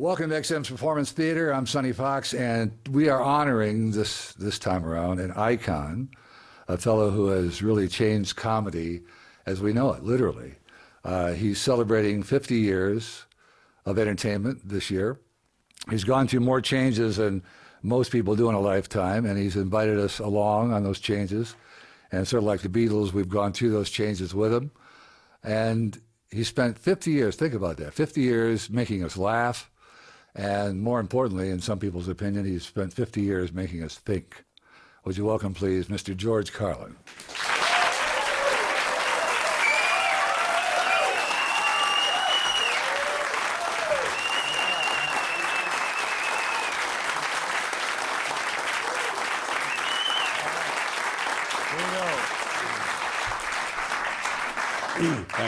Welcome to XM's Performance Theater. I'm Sonny Fox, and we are honoring this this time around an icon, a fellow who has really changed comedy as we know it, literally. Uh, he's celebrating 50 years of entertainment this year. He's gone through more changes than most people do in a lifetime, and he's invited us along on those changes. And sort of like the Beatles, we've gone through those changes with him. And he spent 50 years, think about that, 50 years making us laugh. And more importantly, in some people's opinion, he's spent 50 years making us think. Would you welcome, please, Mr. George Carlin?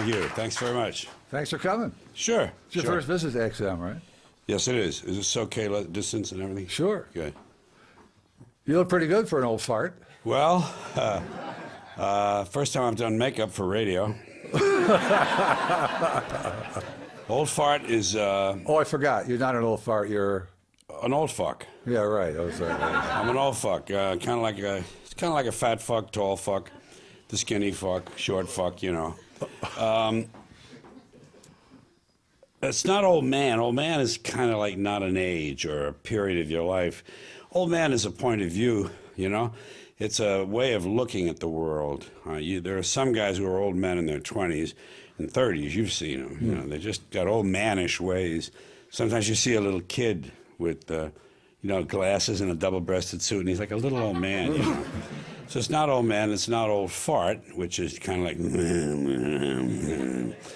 Thank you. Thanks very much. Thanks for coming. Sure. It's your sure. first visit to XM, right? Yes, it is. Is this okay, distance and everything? Sure. Good. You look pretty good for an old fart. Well, uh, uh, first time I've done makeup for radio. old fart is uh, Oh, I forgot. You're not an old fart. You're. an old fuck. Yeah, right. I was like, I'm an old fuck. Uh, kind of like a, it's kind of like a fat fuck, tall fuck, the skinny fuck, short fuck. You know. Um, it's not old man. Old man is kind of like not an age or a period of your life. Old man is a point of view. You know, it's a way of looking at the world. Uh, you, there are some guys who are old men in their 20s and 30s. You've seen them. You know, they just got old manish ways. Sometimes you see a little kid with, uh, you know, glasses and a double-breasted suit, and he's like a little old man. You know? so it's not old man. It's not old fart, which is kind of like.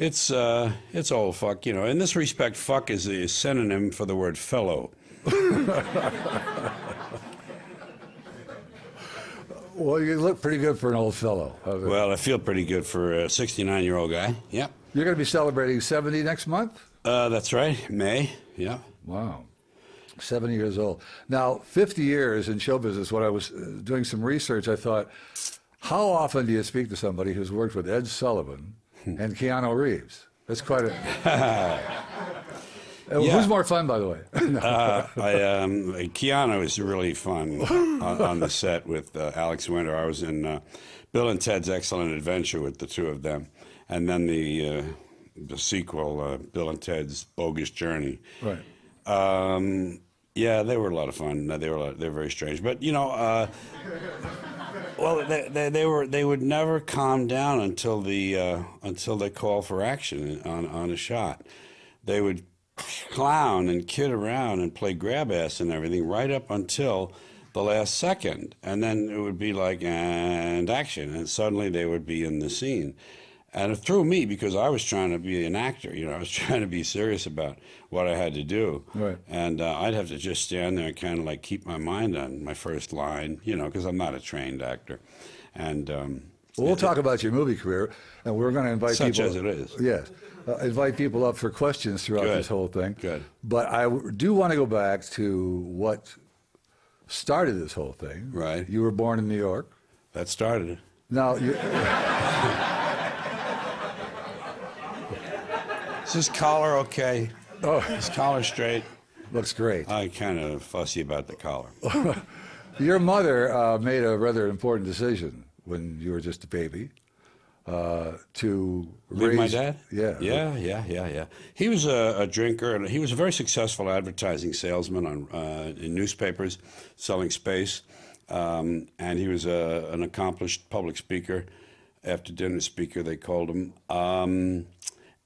It's uh, it's old fuck, you know. In this respect, fuck is a synonym for the word fellow. well, you look pretty good for an old fellow. Well, I feel pretty good for a 69 year old guy. Yep. You're going to be celebrating 70 next month? Uh, that's right. May. Yep. Wow. 70 years old. Now, 50 years in show business, when I was uh, doing some research, I thought, how often do you speak to somebody who's worked with Ed Sullivan and Keanu Reeves? That's quite a. Uh, Yeah. Who's more fun, by the way? Uh, I, um, Keanu is really fun on, on the set with uh, Alex Winter. I was in uh, Bill and Ted's Excellent Adventure with the two of them, and then the uh, the sequel, uh, Bill and Ted's Bogus Journey. right. Um, yeah, they were a lot of fun. They were they're very strange, but you know, uh, well, they, they, they were they would never calm down until the uh, until they call for action on on a shot. They would clown and kid around and play grab ass and everything right up until the last second, and then it would be like and action, and suddenly they would be in the scene. And it threw me because I was trying to be an actor. You know, I was trying to be serious about what I had to do. Right. And uh, I'd have to just stand there and kind of like keep my mind on my first line, you know, because I'm not a trained actor. And um, Well, we'll talk about your movie career, and we're going to invite Such people. as it is. Yes, uh, invite people up for questions throughout Good. this whole thing. Good. But I do want to go back to what started this whole thing. Right. You were born in New York. that started it. Now, you, Is this collar okay? oh, Is collar straight? looks great. I kind of fussy about the collar. Your mother uh, made a rather important decision when you were just a baby uh, to Leave raise. my dad? Yeah. Yeah, yeah, yeah, yeah. He was a, a drinker, and he was a very successful advertising salesman on uh, in newspapers, selling space. Um, and he was a, an accomplished public speaker, after dinner speaker, they called him. Um,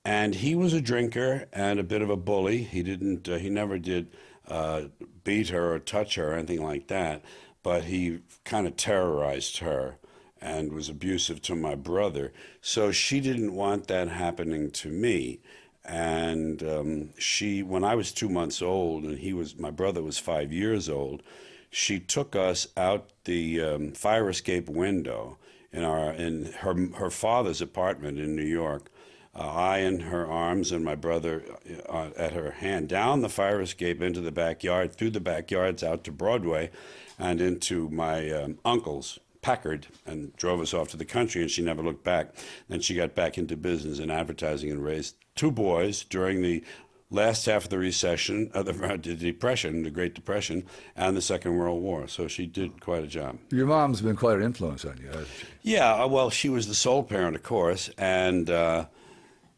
and he was a drinker and a bit of a bully. He didn't. Uh, he never did uh, beat her or touch her or anything like that. But he kind of terrorized her and was abusive to my brother. So she didn't want that happening to me. And um, she, when I was two months old, and he was, my brother was five years old, she took us out the um, fire escape window in our in her her father's apartment in New York. Uh, I in her arms and my brother uh, at her hand down the fire escape into the backyard, through the backyards out to Broadway, and into my um, uncle's Packard, and drove us off to the country. And she never looked back. Then she got back into business and advertising and raised two boys during the last half of the recession, uh, the, the Depression, the Great Depression, and the Second World War. So she did quite a job. Your mom's been quite an influence on you, hasn't she? Yeah, uh, well, she was the sole parent, of course, and uh,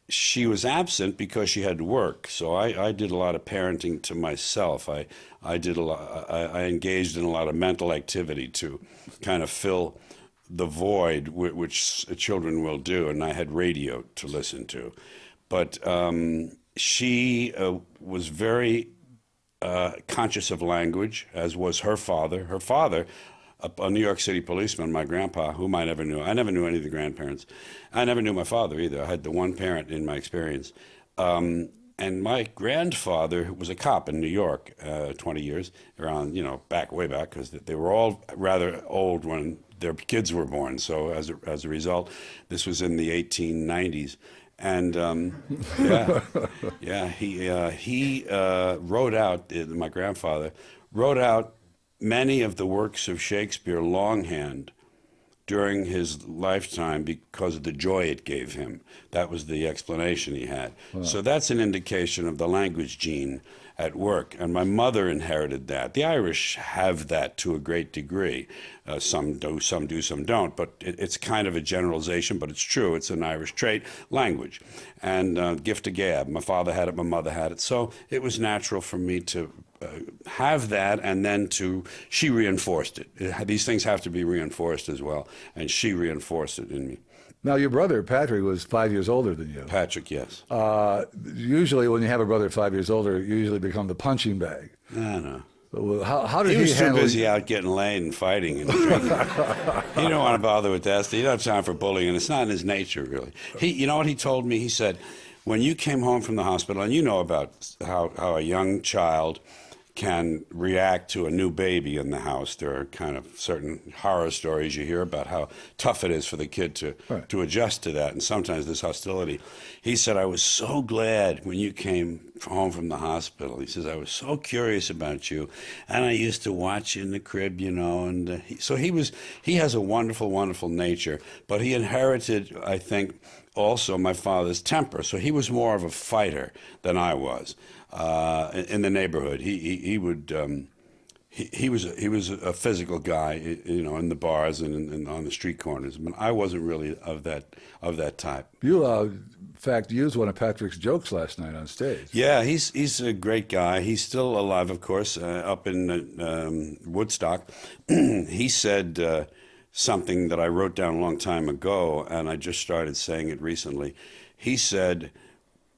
she was absent because she had to work. So I, I did a lot of parenting to myself. I, I did a lot. I, I engaged in a lot of mental activity to kind of fill the void whi- which children will do, and I had radio to listen to. But um, she uh, was very uh, conscious of language, as was her father. Her father, a, a New York City policeman, my grandpa, whom I never knew. I never knew any of the grandparents. I never knew my father either. I had the one parent in my experience. Um, and my grandfather was a cop in New York, uh, 20 years, around, you know, back, way back, because they were all rather old when their kids were born. So as a, as a result, this was in the 1890s. And um, yeah, yeah, he uh, he uh, wrote out. uh, My grandfather wrote out many of the works of Shakespeare longhand during his lifetime because of the joy it gave him. That was the explanation he had. So that's an indication of the language gene at work. And my mother inherited that. The Irish have that to a great degree. Uh, some do, some do, some don't. But it, it's kind of a generalization, but it's true. It's an Irish trait. Language and uh, gift of gab. My father had it, my mother had it. So it was natural for me to have that and then to she reinforced it. it. These things have to be reinforced as well, and she reinforced it in me. Now, your brother, Patrick, was five years older than you. Patrick, yes. Uh, usually, when you have a brother five years older, you usually become the punching bag. I know. How, how did He he, was too handle busy out getting laid and fighting and drinking. he don't want to bother with that. He don't have time for bullying, and it's not in his nature, really. He, you know what he told me? He said, when you came home from the hospital, and you know about how, how a young child can react to a new baby in the house. There are kind of certain horror stories you hear about how tough it is for the kid to, Right. to adjust to that, and sometimes this hostility. He said, I was so glad when you came home from the hospital. He says, I was so curious about you, and I used to watch you in the crib, you know. And uh, he, so he was, he has a wonderful, wonderful nature, but he inherited, I think, also my father's temper. So he was more of a fighter than I was uh, in, the neighborhood. He, he, he would. Um, he, he was a, he was a physical guy, you know, in the bars and, in, and on the street corners. But I wasn't really of that of that type. You, uh, in fact, used one of Patrick's jokes last night on stage. Yeah, he's he's a great guy. He's still alive, of course, uh, up in uh, um, Woodstock. he said uh, something that I wrote down a long time ago, and I just started saying it recently. He said.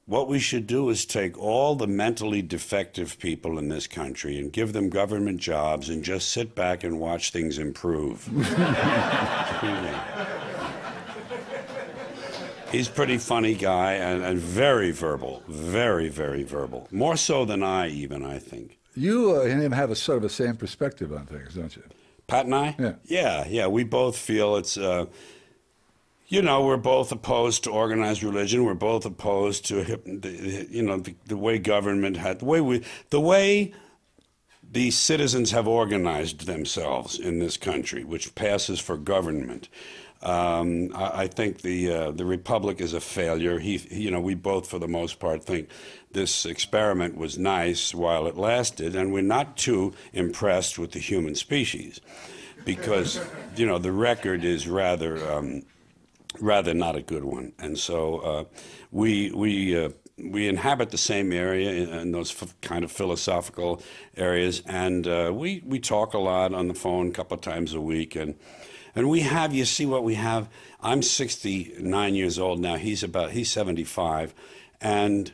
What we should do is take all the mentally defective people in this country and give them government jobs and just sit back and watch things improve. He's a pretty funny guy and, and very verbal, very, very verbal. More so than I, even, I think. You uh, and him have a sort of the same perspective on things, don't you? Pat and I? Yeah. Yeah, yeah. We both feel it's, uh, you know, we're both opposed to organized religion. We're both opposed to, you know, the, the way government had, the way we, the way the citizens have organized themselves in this country, which passes for government. Um, I, I think the uh, the republic is a failure. He, he- you know, we both, for the most part, think this experiment was nice while it lasted, and we're not too impressed with the human species, because you know the record is rather. Um, rather not a good one. And so uh, we we uh, we inhabit the same area in, those f- kind of philosophical areas, and uh, we we talk a lot on the phone a couple of times a week, and and we have you see what we have. I'm 69 years old now. He's about he's 75, and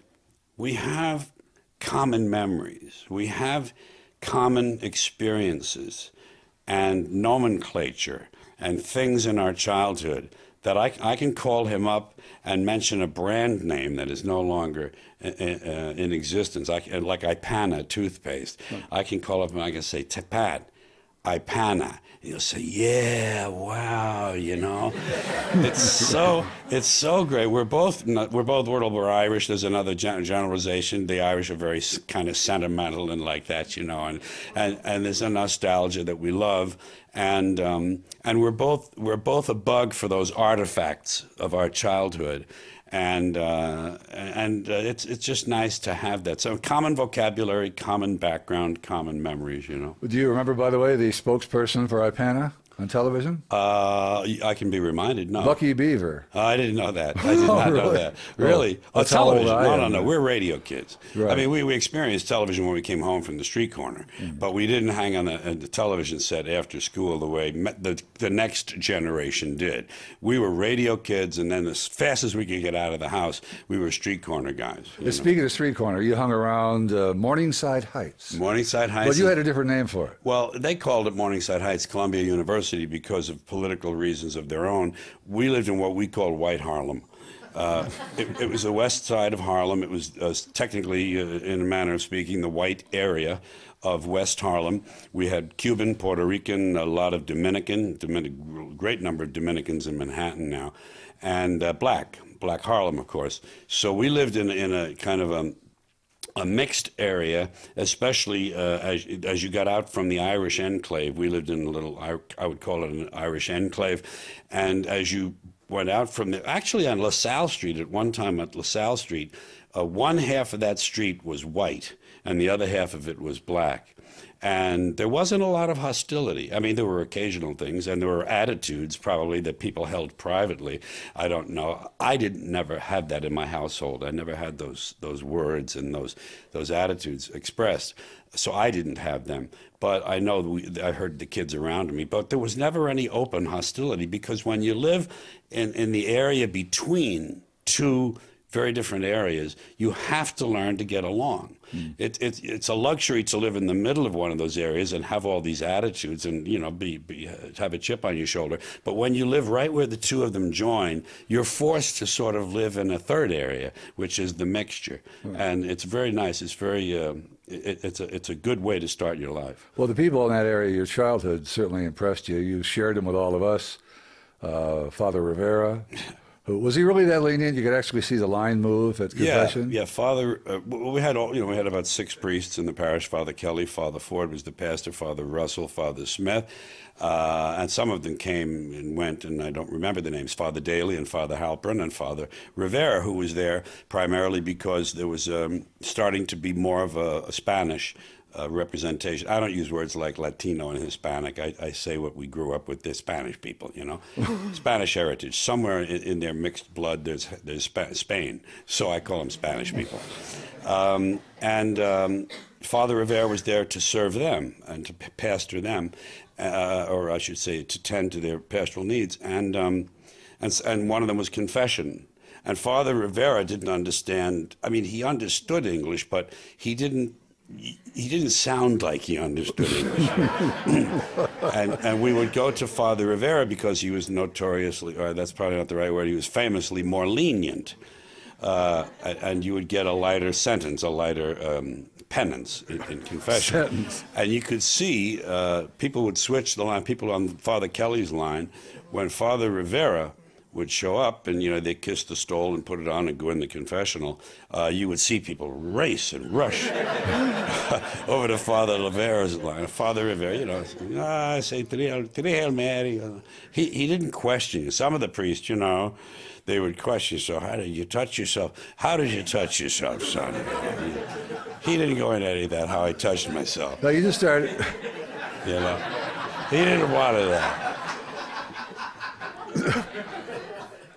we have common memories. We have common experiences and nomenclature and things in our childhood that I, I can call him up and mention a brand name that is no longer uh, uh, in existence. I, like Ipana toothpaste. I can call up and I can say, Tepat, Ipana. And you'll say, "Yeah, wow," you know. it's so it's so great. We're both we're both we're, Irish. There's another gen- generalization. The Irish are very kind of sentimental and like that, you know. And and and there's a nostalgia that we love. And um, and we're both we're both a bug for those artifacts of our childhood. And uh, and uh, it's it's just nice to have that. So common vocabulary, common background, common memories. You know. Do you remember, by the way, the spokesperson for Ipana on television? Uh, I can be reminded. No, Bucky Beaver. I didn't know that. I did not know really? that. Really? Oh, how old television? I No, no, no. We're radio kids. Right. I mean, we, we experienced television when we came home from the street corner, Mm. but we didn't hang on the, uh, the television set after school the way me- the, the next generation did. We were radio kids, and then as fast as we could get out of the house, we were street corner guys. Speaking of street corner, you hung around uh, Morningside Heights. Morningside Heights. But you had a different name for it. Well, they called it Morningside Heights Columbia University because of political reasons of their own. We lived in what we called White Harlem. Uh, it, it was the west side of Harlem. It was uh, technically, uh, in a manner of speaking, the white area of West Harlem. We had Cuban, Puerto Rican, a lot of Dominican, Dominic, great number of Dominicans in Manhattan now, and uh, black, black Harlem, of course. So we lived in, in a kind of a a mixed area, especially uh, as, as you got out from the Irish enclave. We lived in a little, I, I would call it an Irish enclave. And as you went out from there, actually on LaSalle Street, at one time at LaSalle Street, uh, one half of that street was white and the other half of it was black. And there wasn't a lot of hostility. I mean, there were occasional things, and there were attitudes probably that people held privately. I don't know. I didn't never had that in my household. I never had those those words and those those attitudes expressed. So I didn't have them. But I know we, I heard the kids around me. But there was never any open hostility because when you live in, in the area between two very different areas, you have to learn to get along. It, it, it's a luxury to live in the middle of one of those areas and have all these attitudes and you know be, be have a chip on your shoulder. But when you live right where the two of them join, you're forced to sort of live in a third area, which is the mixture, and it's very nice. It's very uh, it, it's a it's a good way to start your life. Well, the people in that area, your childhood certainly impressed you. You shared them with all of us. Uh, Father Rivera, was he really that lenient? You could actually see the line move at confession. Yeah, yeah. Father, uh, we had all, you know, we had about six priests in the parish. Father Kelly, Father Ford was the pastor, Father Russell, Father Smith, uh, and some of them came and went, and I don't remember the names. Father Daly and Father Halpern and Father Rivera, who was there primarily because there was um, starting to be more of a, a Spanish. Uh, representation. I don't use words like Latino and Hispanic. I, I say what we grew up with. They're Spanish people, you know, Spanish heritage. Somewhere in, in their mixed blood, there's there's Spa- Spain. So I call them Spanish people. Um, and um, Father Rivera was there to serve them and to p- pastor them, uh, or I should say, to tend to their pastoral needs. And um, and and one of them was confession. And Father Rivera didn't understand. I mean, he understood English, but he didn't he didn't sound like he understood English. and, and we would go to Father Rivera because he was notoriously, or that's probably not the right word, he was famously more lenient. Uh, and and you would get a lighter sentence, a lighter um, penance in, in confession. Sentence. And you could see uh, people would switch the line, people on Father Kelly's line, when Father Rivera would show up and you know they kiss the stole and put it on and go in the confessional uh, you would see people race and rush over to father rivera's line. Father rivera you know ah, i say three Hail mary. He, he didn't question you. Some of the priests you know they would question so how did you touch yourself? How did you touch yourself son? He didn't go into any of that how i touched myself. No, you just started. you know he didn't want that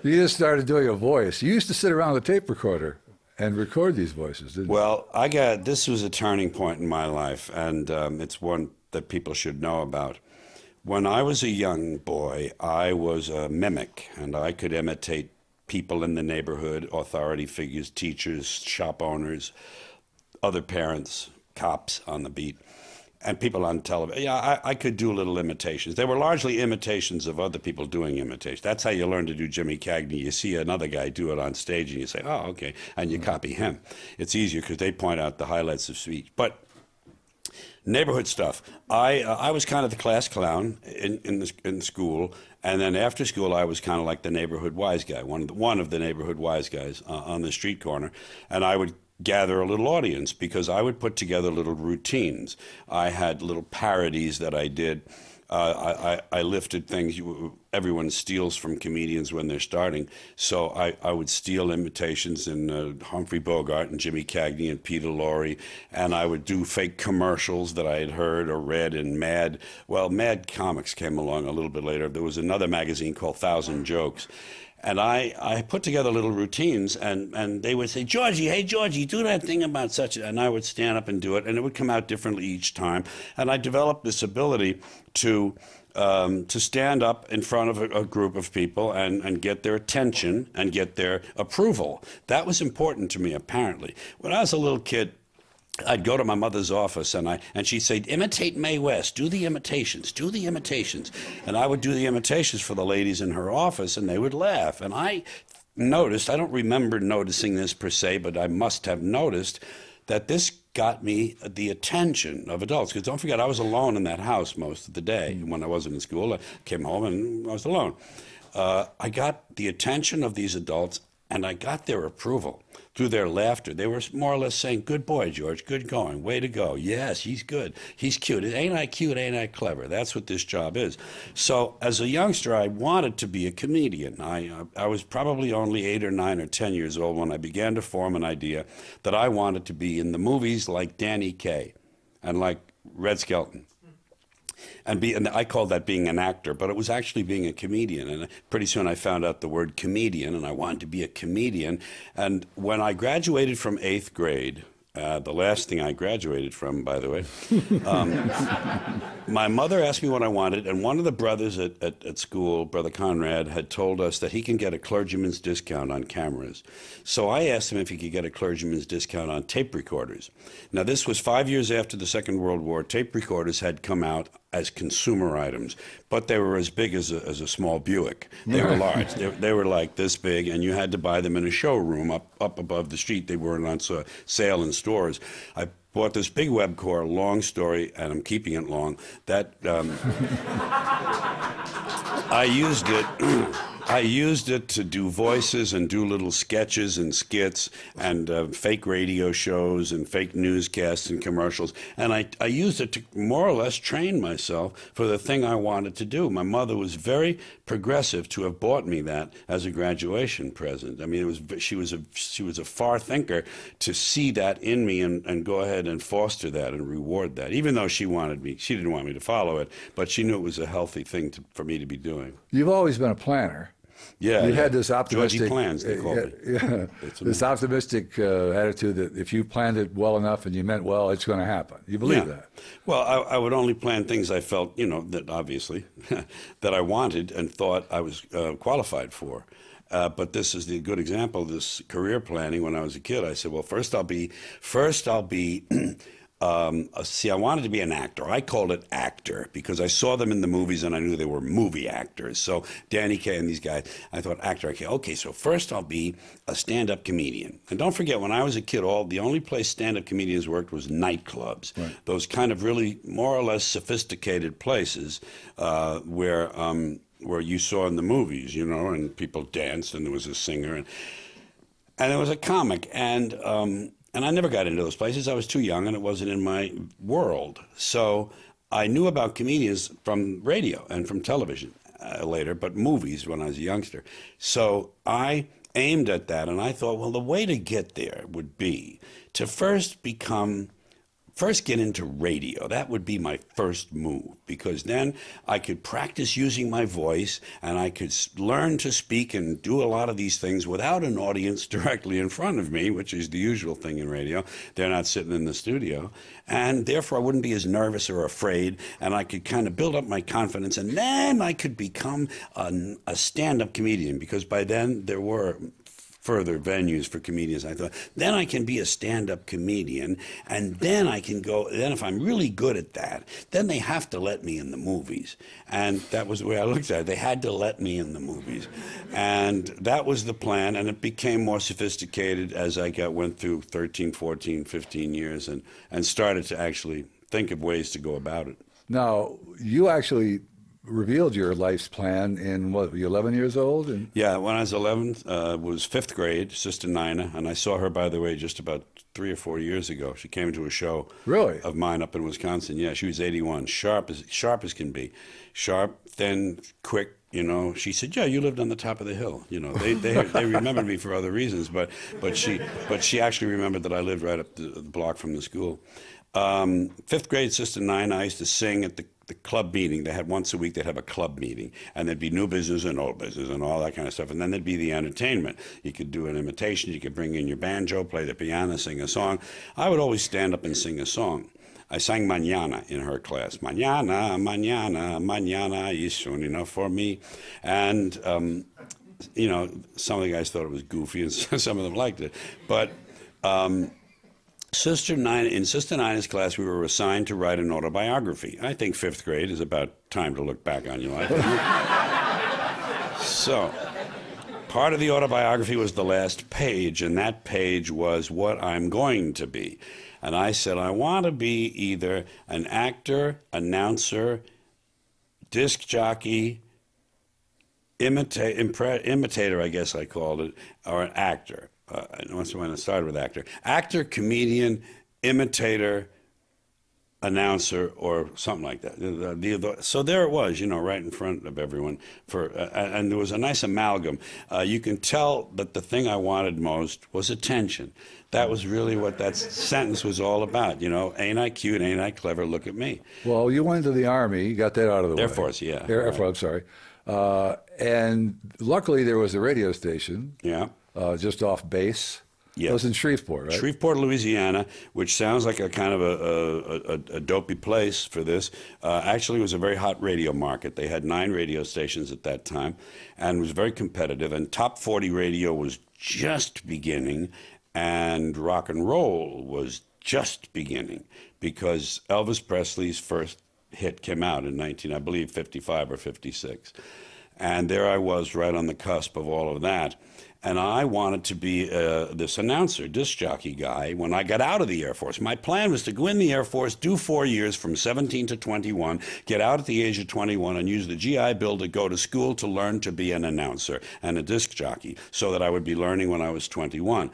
You just started doing a voice. You used to sit around the tape recorder and record these voices, didn't you? Well, I got this was a turning point in my life, and um, it's one that people should know about. When I was a young boy, I was a mimic, and I could imitate people in the neighborhood, authority figures, teachers, shop owners, other parents, cops on the beat, and people on television. Yeah, I, I could do little imitations. They were largely imitations of other people doing imitations. That's how you learn to do Jimmy Cagney. You see another guy do it on stage, and you say, "Oh, okay," and you copy him. It's easier because they point out the highlights of speech. But neighborhood stuff. I uh, I was kind of the class clown in in, the, in school, and then after school, I was kind of like the neighborhood wise guy, one of the, one of the neighborhood wise guys uh, on the street corner, and I would gather a little audience because I would put together little routines. I had little parodies that I did. Uh, I, I, lifted things everyone steals from comedians when they're starting. So I, I would steal imitations in uh, Humphrey Bogart and Jimmy Cagney and Peter Lorre, and I would do fake commercials that I had heard or read in Mad. Well, Mad Comics came along a little bit later. There was another magazine called Thousand Jokes. And I, I put together little routines, and, and they would say, Georgie, hey, Georgie, do that thing about such. And I would stand up and do it, and it would come out differently each time. And I developed this ability to, um, to stand up in front of a, a group of people and, and get their attention and get their approval. That was important to me, apparently. When I was a little kid, I'd go to my mother's office and I and she'd say, imitate Mae West, do the imitations, do the imitations. And I would do the imitations for the ladies in her office and they would laugh. And I noticed, I don't remember noticing this per se, but I must have noticed that this got me the attention of adults. Because don't forget, I was alone in that house most of the day when I wasn't in school. I came home and I was alone. Uh, I got the attention of these adults and I got their approval through their laughter. They were more or less saying, Good boy, George, good going, way to go. Yes, he's good. He's cute. Ain't I cute? Ain't I clever? That's what this job is. So, as a youngster, I wanted to be a comedian. I, uh, I was probably only eight or nine or 10 years old when I began to form an idea that I wanted to be in the movies like Danny Kaye and like Red Skelton and be and I called that being an actor, but it was actually being a comedian. And pretty soon I found out the word comedian, and I wanted to be a comedian. And when I graduated from eighth grade, uh, the last thing I graduated from, by the way. Um, my mother asked me what I wanted, and one of the brothers at, at, at, school, Brother Conrad, had told us that he can get a clergyman's discount on cameras. So I asked him if he could get a clergyman's discount on tape recorders. Now, this was five years after the Second World War. Tape recorders had come out as consumer items, but they were as big as a, as a small Buick. They were large. They, they, were like this big, and you had to buy them in a showroom up, up above the street. They weren't on sale in stores. I bought this big Webcor, long story, and I'm keeping it long. That um, I used it. I used it to do voices and do little sketches and skits and uh, fake radio shows and fake newscasts and commercials. And I, I used it to more or less train myself for the thing I wanted to do. My mother was very progressive to have bought me that as a graduation present. I mean, it was she was a she was a far thinker to see that in me and, and go ahead and foster that and reward that. Even though she wanted me, she didn't want me to follow it, but she knew it was a healthy thing to, for me to be doing. You've always been a planner. Yeah, you yeah. had this optimistic Georgie plans. They call yeah, me. Yeah, this optimistic uh, attitude that if you planned it well enough and you meant well, it's going to happen. You believe Yeah. that? Well, I, I would only plan things I felt, you know, that obviously that I wanted and thought I was uh, qualified for. Uh, but this is the good example of this career planning. When I was a kid, I said, "Well, first I'll be, first I'll be um, see, I wanted to be an actor. I called it actor because I saw them in the movies and I knew they were movie actors. So Danny Kaye and these guys, I thought actor. Okay, okay. So first I'll be a stand-up comedian. And don't forget, when I was a kid, all the only place stand-up comedians worked was nightclubs. Those kind of really more or less sophisticated places uh, where um, where you saw in the movies, you know, and people danced and there was a singer and and there was a comic and. Um, and I never got into those places. I was too young and it wasn't in my world. So I knew about comedians from radio and from television uh, later, but movies when I was a youngster. So I aimed at that and I thought, well, the way to get there would be to first become first get into radio. That would be my first move because then I could practice using my voice and I could learn to speak and do a lot of these things without an audience directly in front of me, which is the usual thing in radio. They're not sitting in the studio. And therefore, I wouldn't be as nervous or afraid and I could kind of build up my confidence and then I could become a, a stand up comedian because by then there were further venues for comedians. I thought, then I can be a stand up comedian, and then I can go. Then, if I'm really good at that, then they have to let me in the movies. And that was the way I looked at it. They had to let me in the movies. And that was the plan, and it became more sophisticated as I got, went through 13, 14, 15 years and, and started to actually think of ways to go about it. Now, you actually revealed your life's plan in what? Were you 11 years old? And Yeah, when I was 11, uh, was fifth grade, Sister Nina, and I saw her, by the way, just about three or four years ago. She came to a show Really? of mine up in Wisconsin. Yeah, she was 81, sharp as sharp as can be, sharp, thin, quick. You know, she said, "Yeah, you lived on the top of the hill." You know, they they, they remembered me for other reasons, but but she but she actually remembered that I lived right up the, the block from the school. Um, fifth grade, Sister Nine, I used to sing at the, the club meeting. They had once a week, they'd have a club meeting, and there'd be new business and old business and all that kind of stuff. And then there'd be the entertainment. You could do an imitation, you could bring in your banjo, play the piano, sing a song. I would always stand up and sing a song. I sang Mañana in her class. Mañana, mañana, mañana is soon enough for me. And, um, you know, some of the guys thought it was goofy and some of them liked it. But um, Sister Nine, in Sister Nina's class, we were assigned to write an autobiography. I think fifth grade is about time to look back on your life. so, part of the autobiography was the last page, and that page was what I'm going to be. And I said, I want to be either an actor, announcer, disc jockey, imita- impre- imitator, I guess I called it, or an actor. Uh, I must have started with actor. Actor, comedian, imitator, announcer, or something like that. So there it was, you know, right in front of everyone. For uh, and there was a nice amalgam. Uh, you can tell that the thing I wanted most was attention. That was really what that sentence was all about. You know, ain't I cute? Ain't I clever? Look at me. well, you went to the Army. You got that out of the way. Air Force, yeah, Air, Air. Force, I'm sorry. Uh, and luckily, there was a radio station Yeah. Uh, just off base. Yeah. It was in Shreveport, right? Shreveport, Louisiana, which sounds like a kind of a, a, a, a dopey place for this, uh, actually was a very hot radio market. They had nine radio stations at that time and was very competitive. And top 40 radio was just beginning, and rock and roll was just beginning because Elvis Presley's first hit came out in 19, I believe, 55 or 56. And there I was right on the cusp of all of that. And I wanted to be uh, this announcer, disc jockey guy when I got out of the Air Force. My plan was to go in the Air Force, do four years from 17 to 21, get out at the age of 21, and use the GI Bill to go to school to learn to be an announcer and a disc jockey so that I would be learning when I was 21.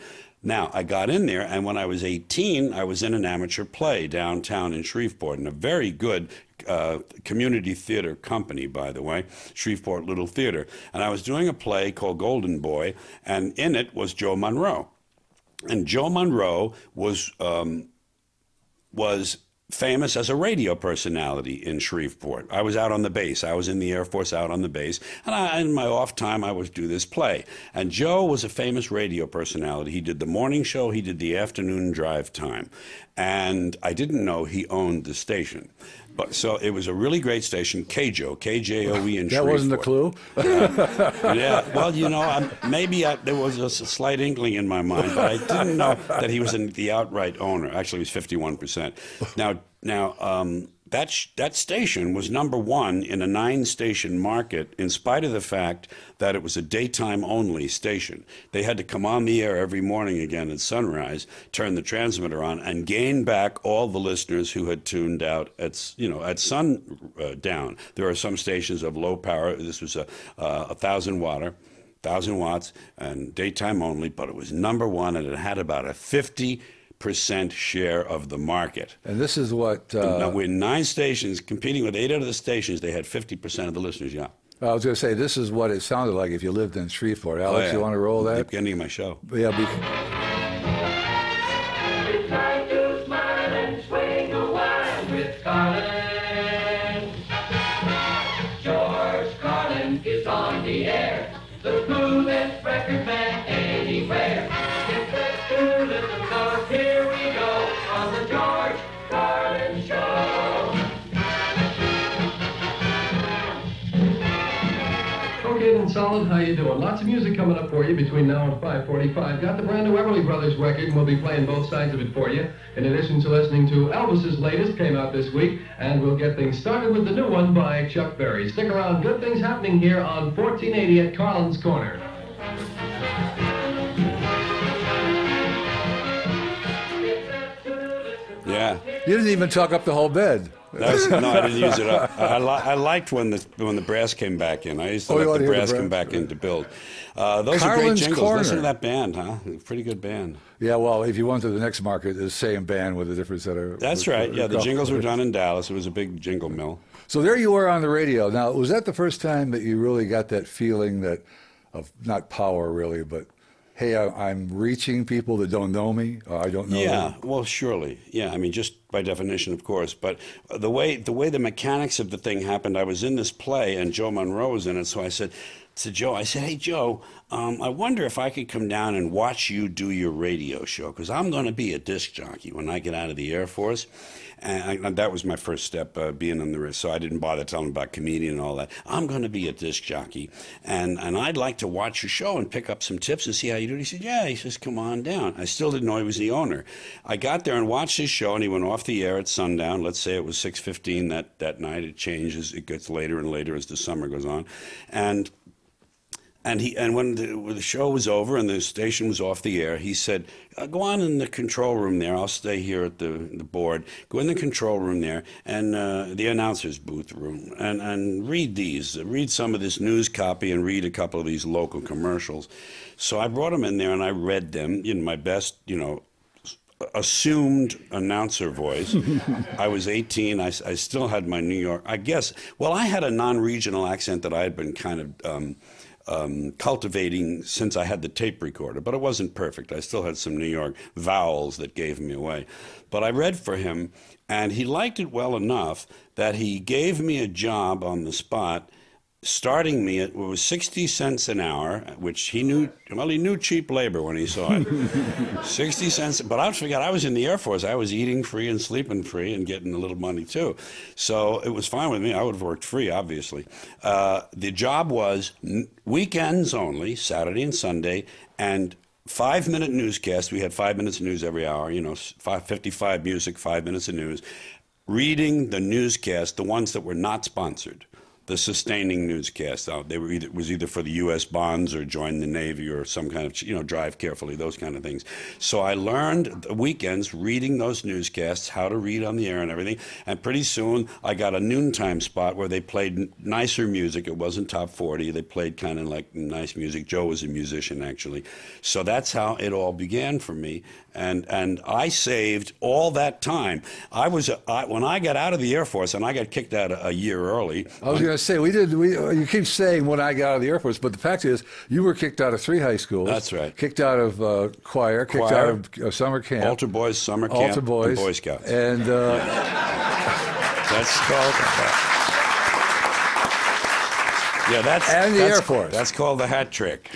Now, I got in there, and when I was 18, I was in an amateur play downtown in Shreveport, in a very good uh, community theater company, by the way, Shreveport Little Theater. And I was doing a play called Golden Boy, and in it was Joe Monroe. And Joe Monroe was um, was famous as a radio personality in Shreveport. I was out on the base. I was in the Air Force out on the base. And I, in my off time, I would do this play. And Joe was a famous radio personality. He did the morning show, he did the afternoon drive time. And I didn't know he owned the station. But so it was a really great station, KJO, KJOE in that wasn't the clue. Yeah, well, you know, i maybe I, there was a slight inkling in my mind, but I didn't know that he was in the outright owner. Actually, he was fifty-one percent. Now, now um, that sh- that station was number one in a nine-station market, in spite of the fact that it was a daytime-only station. They had to come on the air every morning again at sunrise, turn the transmitter on, and gain back all the listeners who had tuned out at you know at sundown. There are some stations of low power. This was a uh, a thousand watter. 1,000 watts and daytime only, but it was number one and it had about a 50% share of the market. and this is what uh, now, we're nine stations competing with eight out of the stations. They had 50% of the listeners, yeah. I was going to say. This is what it sounded like if you lived in Shreveport. Alex, Oh, yeah. you want to roll that? beginning of my show. Yeah. Be- Solid, how you doing? Lots of music coming up for you between now and 5:45. Got the brand new Everly Brothers record, and we'll be playing both sides of it for you. In addition to listening to Elvis's latest, came out this week, and we'll get things started with the new one by Chuck Berry. Stick around, good things happening here on 1480 at Carlin's Corner. Yeah. you didn't even tuck up the whole bed. That was, no, I didn't use it up. I, I, li- I liked when the when the brass came back in. I used to Oh, let the hear the brass come back in to build. Uh, those are great jingles. Listen Corner. to that band, huh? Pretty good band. Yeah, well, if you went to the next market, the same band with a different set of. That's right. Yeah, the jingles were done in Dallas. It was a big jingle mill. So there you were on the radio. Now, was that the first time that you really got that feeling that of not power really, but hey, I, I'm reaching people that don't know me or I don't know Yeah, them? well, surely. Yeah, I mean, just by definition, of course. But the way the way the mechanics of the thing happened, I was in this play, and Joe Monroe was in it. So I said to Joe, I said, "Hey, Joe, um, I wonder if I could come down and watch you do your radio show because I'm going to be a disc jockey when I get out of the Air Force." And, I, that was my first step, uh, being on the risk. So I didn't bother telling him about comedian and all that. I'm going to be a disc jockey, and and I'd like to watch your show and pick up some tips and see how you do. it. He said, "Yeah." He says, "Come on down." I still didn't know he was the owner. I got there and watched his show, and he went off the air at sundown. Let's say it was 6:15 that that night. It changes. It gets later and later as the summer goes on, and and he and when the, when the show was over and the station was off the air, he said, uh, "Go on in the control room there. I'll stay here at the, the board. Go in the control room there and uh, the announcer's booth room and and read these. Read some of this news copy and read a couple of these local commercials." So I brought him in there and I read them in my best, you know, assumed announcer voice. I was 18. I, I still had my New York, I guess. Well, I had a non regional accent that I had been kind of um, um, cultivating since I had the tape recorder, but it wasn't perfect. I still had some New York vowels that gave me away. But I read for him, and he liked it well enough that he gave me a job on the spot starting me at what was 60 cents an hour, which he knew, well, he knew cheap labor when he saw it. 60 cents, but I forgot I was in the Air Force. I was eating free and sleeping free and getting a little money too. So it was fine with me. I would have worked free, obviously. Uh, the job was n- weekends only, Saturday and Sunday, and five minute newscast. We had five minutes of news every hour, you know, five, 55 music, five minutes of news. Reading the newscast, the ones that were not sponsored the sustaining newscast. Uh, they were either was either for the U.S. bonds or join the Navy or some kind of you know drive carefully those kind of things. So I learned the weekends reading those newscasts, how to read on the air and everything. And pretty soon I got a noontime spot where they played nicer music. It wasn't top forty. They played kind of like nice music. Joe was a musician actually, so that's how it all began for me. And and I saved all that time. I was I, when I got out of the Air Force and I got kicked out a, a year early. I was going to say we did. We you keep saying when I got out of the Air Force, but the fact is you were kicked out of three high schools. That's right. Kicked out of uh, choir. Kicked Choir. out of uh, summer camp. Altar Boys Summer Camp Altar boys. and Boy Scouts. And uh, That's called. Yeah, that's And the that's- Air Force. That's called the hat trick.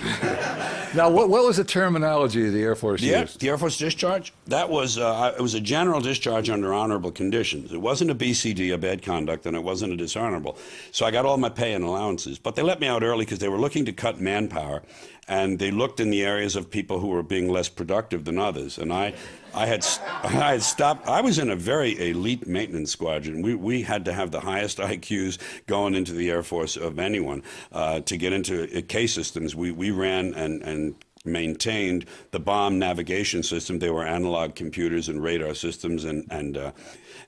Now, what, what was the terminology of the Air Force Yeah, used? the Air Force discharge. That was uh, it was a general discharge under honorable conditions. It wasn't a BCD, a bad conduct, and it wasn't a dishonorable. So I got all my pay and allowances. But they let me out early because they were looking to cut manpower, and they looked in the areas of people who were being less productive than others. And I, I had I had stopped. I was in a very elite maintenance squadron. We we had to have the highest IQs going into the Air Force of anyone uh, to get into K systems. We we ran and and maintained the bomb navigation system. They were analog computers and radar systems and and uh,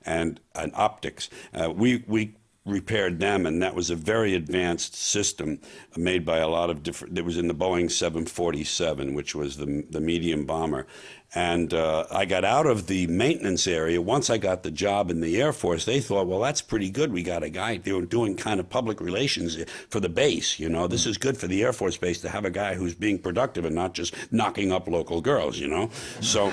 and, and optics. Uh, we we repaired them, and that was a very advanced system made by a lot of different. It was in the Boeing 747, which was the the medium bomber. And uh, I got out of the maintenance area. Once I got the job in the Air Force, they thought, well, that's pretty good. We got a guy. They were doing kind of public relations for the base. You know, this is good for the Air Force base to have a guy who's being productive and not just knocking up local girls. You know, so.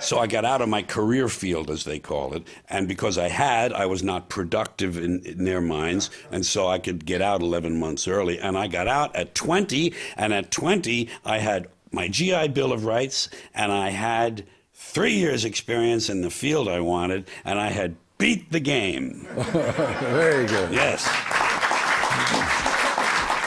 So I got out of my career field, as they call it, and because I had, I was not productive in, in their minds, and so I could get out 11 months early. And I got out at 20, and at 20, I had my GI Bill of Rights, and I had three years' experience in the field I wanted, and I had beat the game. Very good. Yes.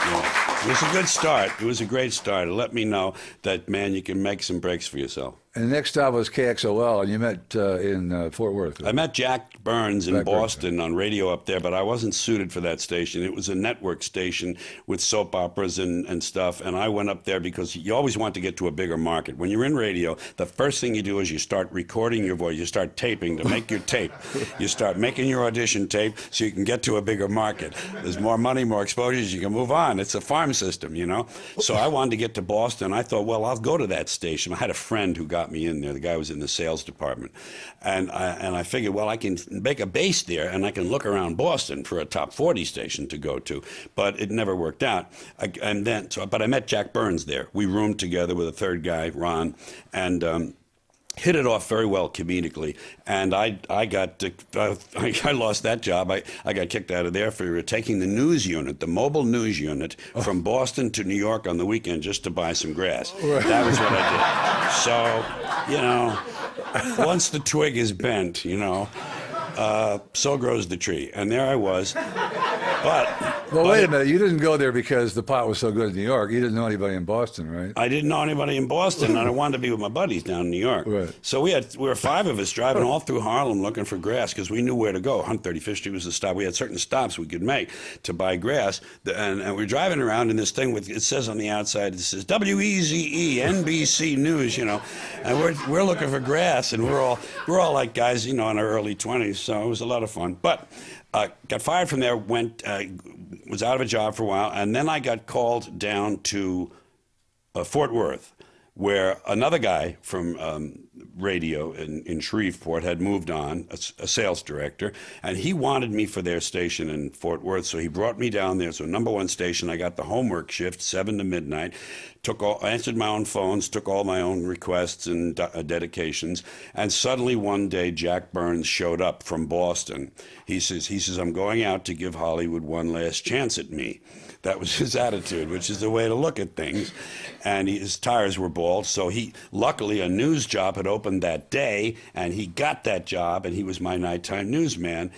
Yeah. It was a good start. It was a great start. It let me know that, man, you can make some breaks for yourself. And the next stop was KXOL, and you met uh, in uh, Fort Worth. I met Jack Burns in Jack Burns, Boston on radio up there, but I wasn't suited for that station. It was a network station with soap operas and, and stuff. And I went up there because you always want to get to a bigger market. When you're in radio, the first thing you do is you start recording your voice. You start taping to make your tape. You start making your audition tape so you can get to a bigger market. There's more money, more exposures. You can move on. It's a farm system, you know. So I wanted to get to Boston. I thought, well, I'll go to that station. I had a friend who got me in there. The guy was in the sales department, and I, and I figured, well, I can make a base there, and I can look around Boston for a top 40 station to go to. But it never worked out. I, and then, so, but I met Jack Burns there. We roomed together with a third guy, Ron, and. Um, hit it off very well comedically, and I I got uh, I, I lost that job. I, I got kicked out of there for taking the news unit, the mobile news unit, from Boston to New York on the weekend just to buy some grass. That was what I did. So, you know, once the twig is bent, you know, uh, so grows the tree, and there I was. But well, but wait a minute. You didn't go there because the pot was so good in New York. You didn't know anybody in Boston, right? I didn't know anybody in Boston, and I wanted to be with my buddies down in New York. Right. So we had we were five of us driving all through Harlem looking for grass because we knew where to go. 135th Street was the stop. We had certain stops we could make to buy grass, and, and we're driving around in this thing with it says on the outside it says W E Z E NBC News, you know, and we're we're looking for grass, and we're all we're all like guys, you know, in our early 20s. So it was a lot of fun, but. Uh, got fired from there. Went uh, was out of a job for a while, and then I got called down to uh, Fort Worth, where another guy from um, radio in, in Shreveport had moved on, a sales director, and he wanted me for their station in Fort Worth. So he brought me down there. So number one station, I got the homework shift, seven to midnight. Took all, answered my own phones, took all my own requests and de- uh, dedications, and suddenly one day Jack Burns showed up from Boston. He says, he says, I'm going out to give Hollywood one last chance at me. That was his attitude, which is the way to look at things. And he, his tires were bald, so he luckily a news job had opened that day, and he got that job, and he was my nighttime newsman.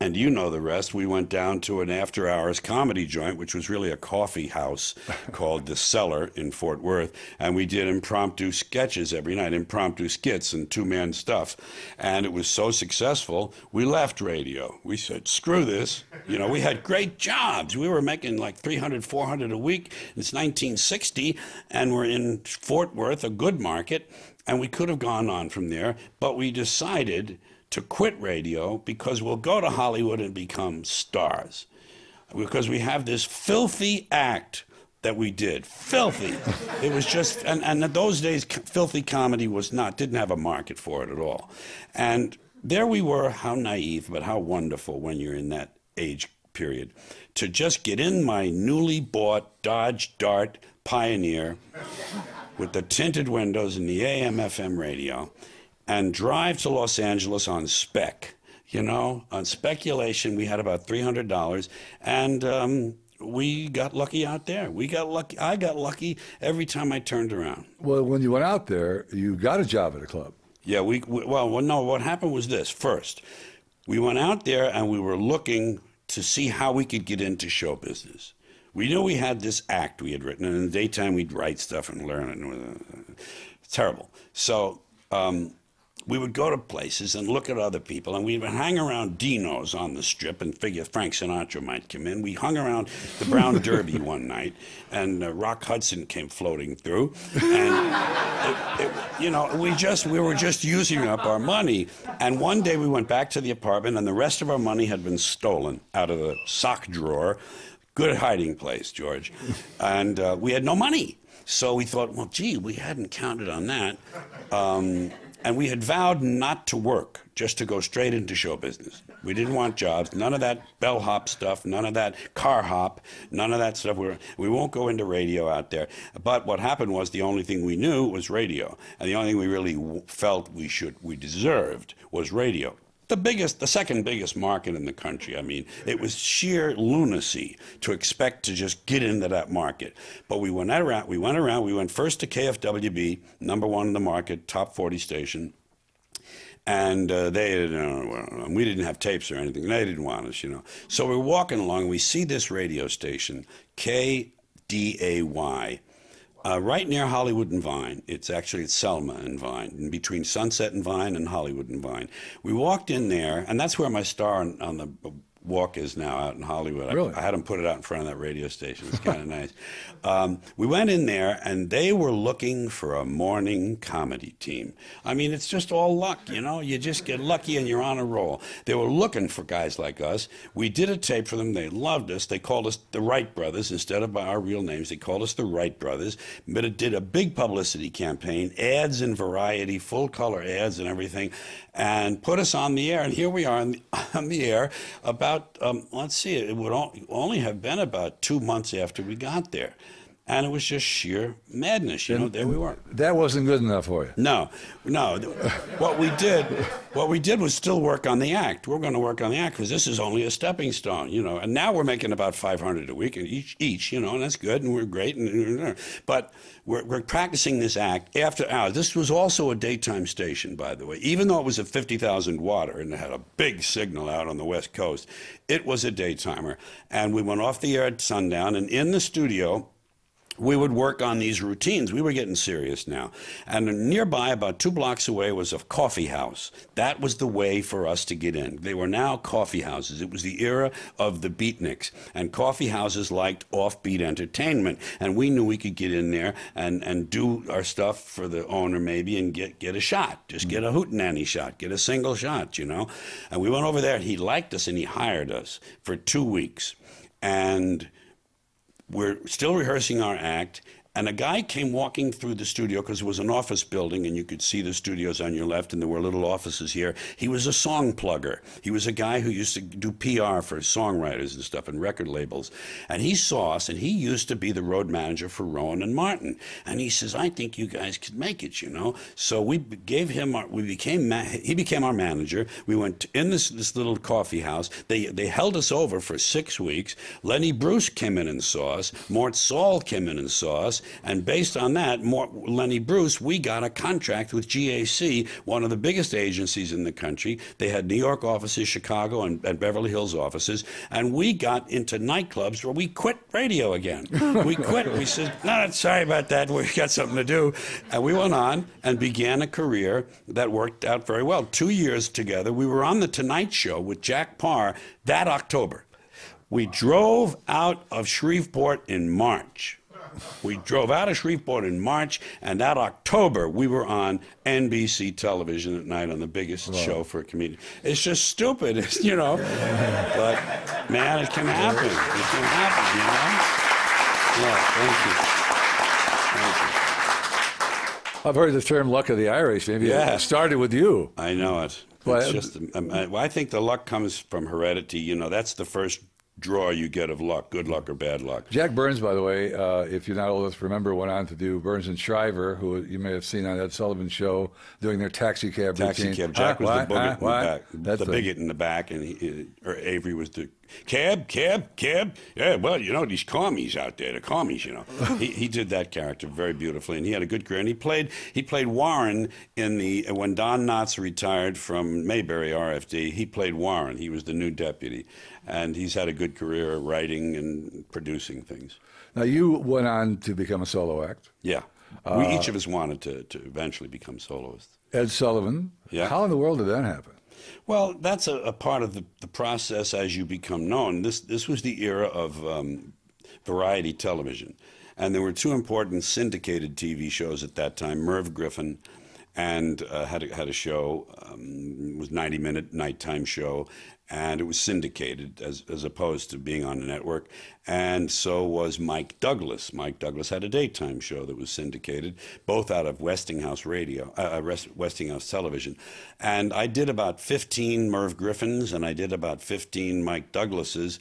And you know the rest. We went down to an after hours comedy joint, which was really a coffee house called The Cellar in Fort Worth. And we did impromptu sketches every night, impromptu skits and two man stuff. And it was so successful, we left radio. We said, screw this. You know, we had great jobs. We were making like 300, 400 a week. It's 1960, and we're in Fort Worth, a good market. And we could have gone on from there, but we decided to quit radio because we'll go to Hollywood and become stars. Because we have this filthy act that we did. Filthy. It was just, and, and in those days, filthy comedy was not, didn't have a market for it at all. And there we were, how naive, but how wonderful when you're in that age period. To just get in my newly bought Dodge Dart Pioneer with the tinted windows and the AM FM radio and drive to Los Angeles on spec. You know, on speculation, we had about $300 and um, we got lucky out there. We got lucky. I got lucky every time I turned around. Well, when you went out there, you got a job at a club. Yeah, we, we well, well, no. What happened was this: first, we went out there and we were looking to see how we could get into show business. We knew we had this act we had written, and in the daytime we'd write stuff and learn it. And it was, uh, terrible. So um, we would go to places and look at other people, and we would hang around Dino's on the strip and figure Frank Sinatra might come in. We hung around the Brown Derby one night, and uh, Rock Hudson came floating through, and it, it, you know, we just we were just using up our money. And one day we went back to the apartment, and the rest of our money had been stolen out of the sock drawer. Good hiding place, George, and uh, we had no money. So we thought, well, gee, we hadn't counted on that. Um, and we had vowed not to work, just to go straight into show business. We didn't want jobs, none of that bellhop stuff, none of that car hop, none of that stuff. We, were, we won't go into radio out there. But what happened was the only thing we knew was radio. And the only thing we really felt we should, we deserved was radio the biggest, the second biggest market in the country. I mean, it was sheer lunacy to expect to just get into that market. But we went around. We went around. We went first to KFWB, number one in the market, top forty station. And uh, they, uh, we didn't have tapes or anything. They didn't want us, you know. So we're walking along. We see this radio station, KDAY, Uh, right near Hollywood and Vine. It's actually it's Selma and Vine, in between Sunset and Vine and Hollywood and Vine. We walked in there, and that's where my star on, on the walk is now out in Hollywood. I- Really? I, had them put it out in front of that radio station. It's kind of nice. Um, we went in there, and they were looking for a morning comedy team. I mean, it's just all luck, you know. You just get lucky, and you're on a roll. They were looking for guys like us. We did a tape for them. They loved us. They called us the Wright Brothers instead of by our real names. They called us the Wright Brothers. But it did a big publicity campaign, ads in Variety, full color ads and everything, and put us on the air. And here we are on the, on the air about, um, let's see, it would only have been about two months after we got there. And it was just sheer madness, you know. There we were. That wasn't good enough for you. No, no. What we did, what we did was still work on the act. We're going to work on the act because this is only a stepping stone, you know. And now we're making about 500 a week each, each, you know, and that's good, and we're great. And, but we're, we're practicing this act after hours. This was also a daytime station, by the way. Even though it was a 50,000 water and it had a big signal out on the West Coast, it was a daytimer. And we went off the air at sundown, and in the studio we would work on these routines. We were getting serious now. And nearby, about two blocks away, was a coffee house. That was the way for us to get in. They were now coffee houses. It was the era of the beatniks. And coffee houses liked offbeat entertainment. And we knew we could get in there and, and do our stuff for the owner, maybe, and get, get a shot. Just get a hootenanny shot, get a single shot, you know. And we went over there, he liked us, and he hired us for two weeks. And we're still rehearsing our act, and a guy came walking through the studio because it was an office building, and you could see the studios on your left, and there were little offices here. He was a song plugger. He was a guy who used to do PR for songwriters and stuff and record labels. And he saw us, and he used to be the road manager for Rowan and Martin. And he says, "I think you guys could make it," you know. So we gave him, our, we became, ma- he became our manager. We went in this this little coffee house. They they held us over for six weeks. Lenny Bruce came in and saw us. Mort Sahl came in and saw us. And based on that, Mort, Lenny Bruce, we got a contract with GAC, one of the biggest agencies in the country. They had New York offices, Chicago, and, and Beverly Hills offices. And we got into nightclubs where we quit radio again. we quit. We said, no, sorry about that. We've got something to do. And we went on and began a career that worked out very well. Two years together. We were on The Tonight Show with Jack Paar that October. We drove out of Shreveport in March. We drove out of Shreveport in March, and that October we were on NBC television at night on the biggest show for a comedian. It's just stupid, it's, you know. but man, it can happen. It can happen, you know. Yeah, thank you. Thank you. I've heard the term "luck of the Irish." Maybe Yeah. it started with you. I know it. Well, It's just, um, I, I think the luck comes from heredity. You know, that's the first draw you get of luck, good luck or bad luck. Jack Burns, by the way, uh, if you're not old enough to remember, went on to do Burns and Schreiber, who you may have seen on Ed Sullivan show doing their taxi cab Taxi routine. cab. Jack was What? the bigot in the back. That's the bigot in the back, and he, or Avery was the cab, cab, cab. Yeah, well, you know these commies out there, the commies. You know, he, he did that character very beautifully, and he had a good career. And he played he played Warren in the when Don Knotts retired from Mayberry RFD. He played Warren. He was the new deputy, and he's had a good career writing and producing things. Now you went on to become a solo act. Yeah, we each of us wanted to to eventually become soloists. Ed Sullivan. Yeah. How in the world did that happen? Well, that's a, a part of the, the process as you become known. This this was the era of um, variety television, and there were two important syndicated TV shows at that time. Merv Griffin, and uh, had a, had a show um, was ninety minute nighttime show, and it was syndicated as as opposed to being on a network. And so was Mike Douglas. Mike Douglas had a daytime show that was syndicated, both out of Westinghouse Radio, uh, uh, Westinghouse Television. And I did about 15 Merv Griffins and I did about 15 Mike Douglases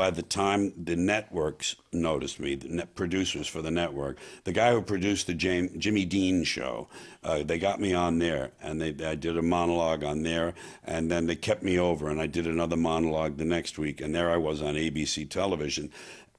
by the time the networks noticed me, the net producers for the network, the guy who produced the Jimmy Dean show, uh, they got me on there, and they, I did a monologue on there, and then they kept me over, and I did another monologue the next week, and there I was on ABC television,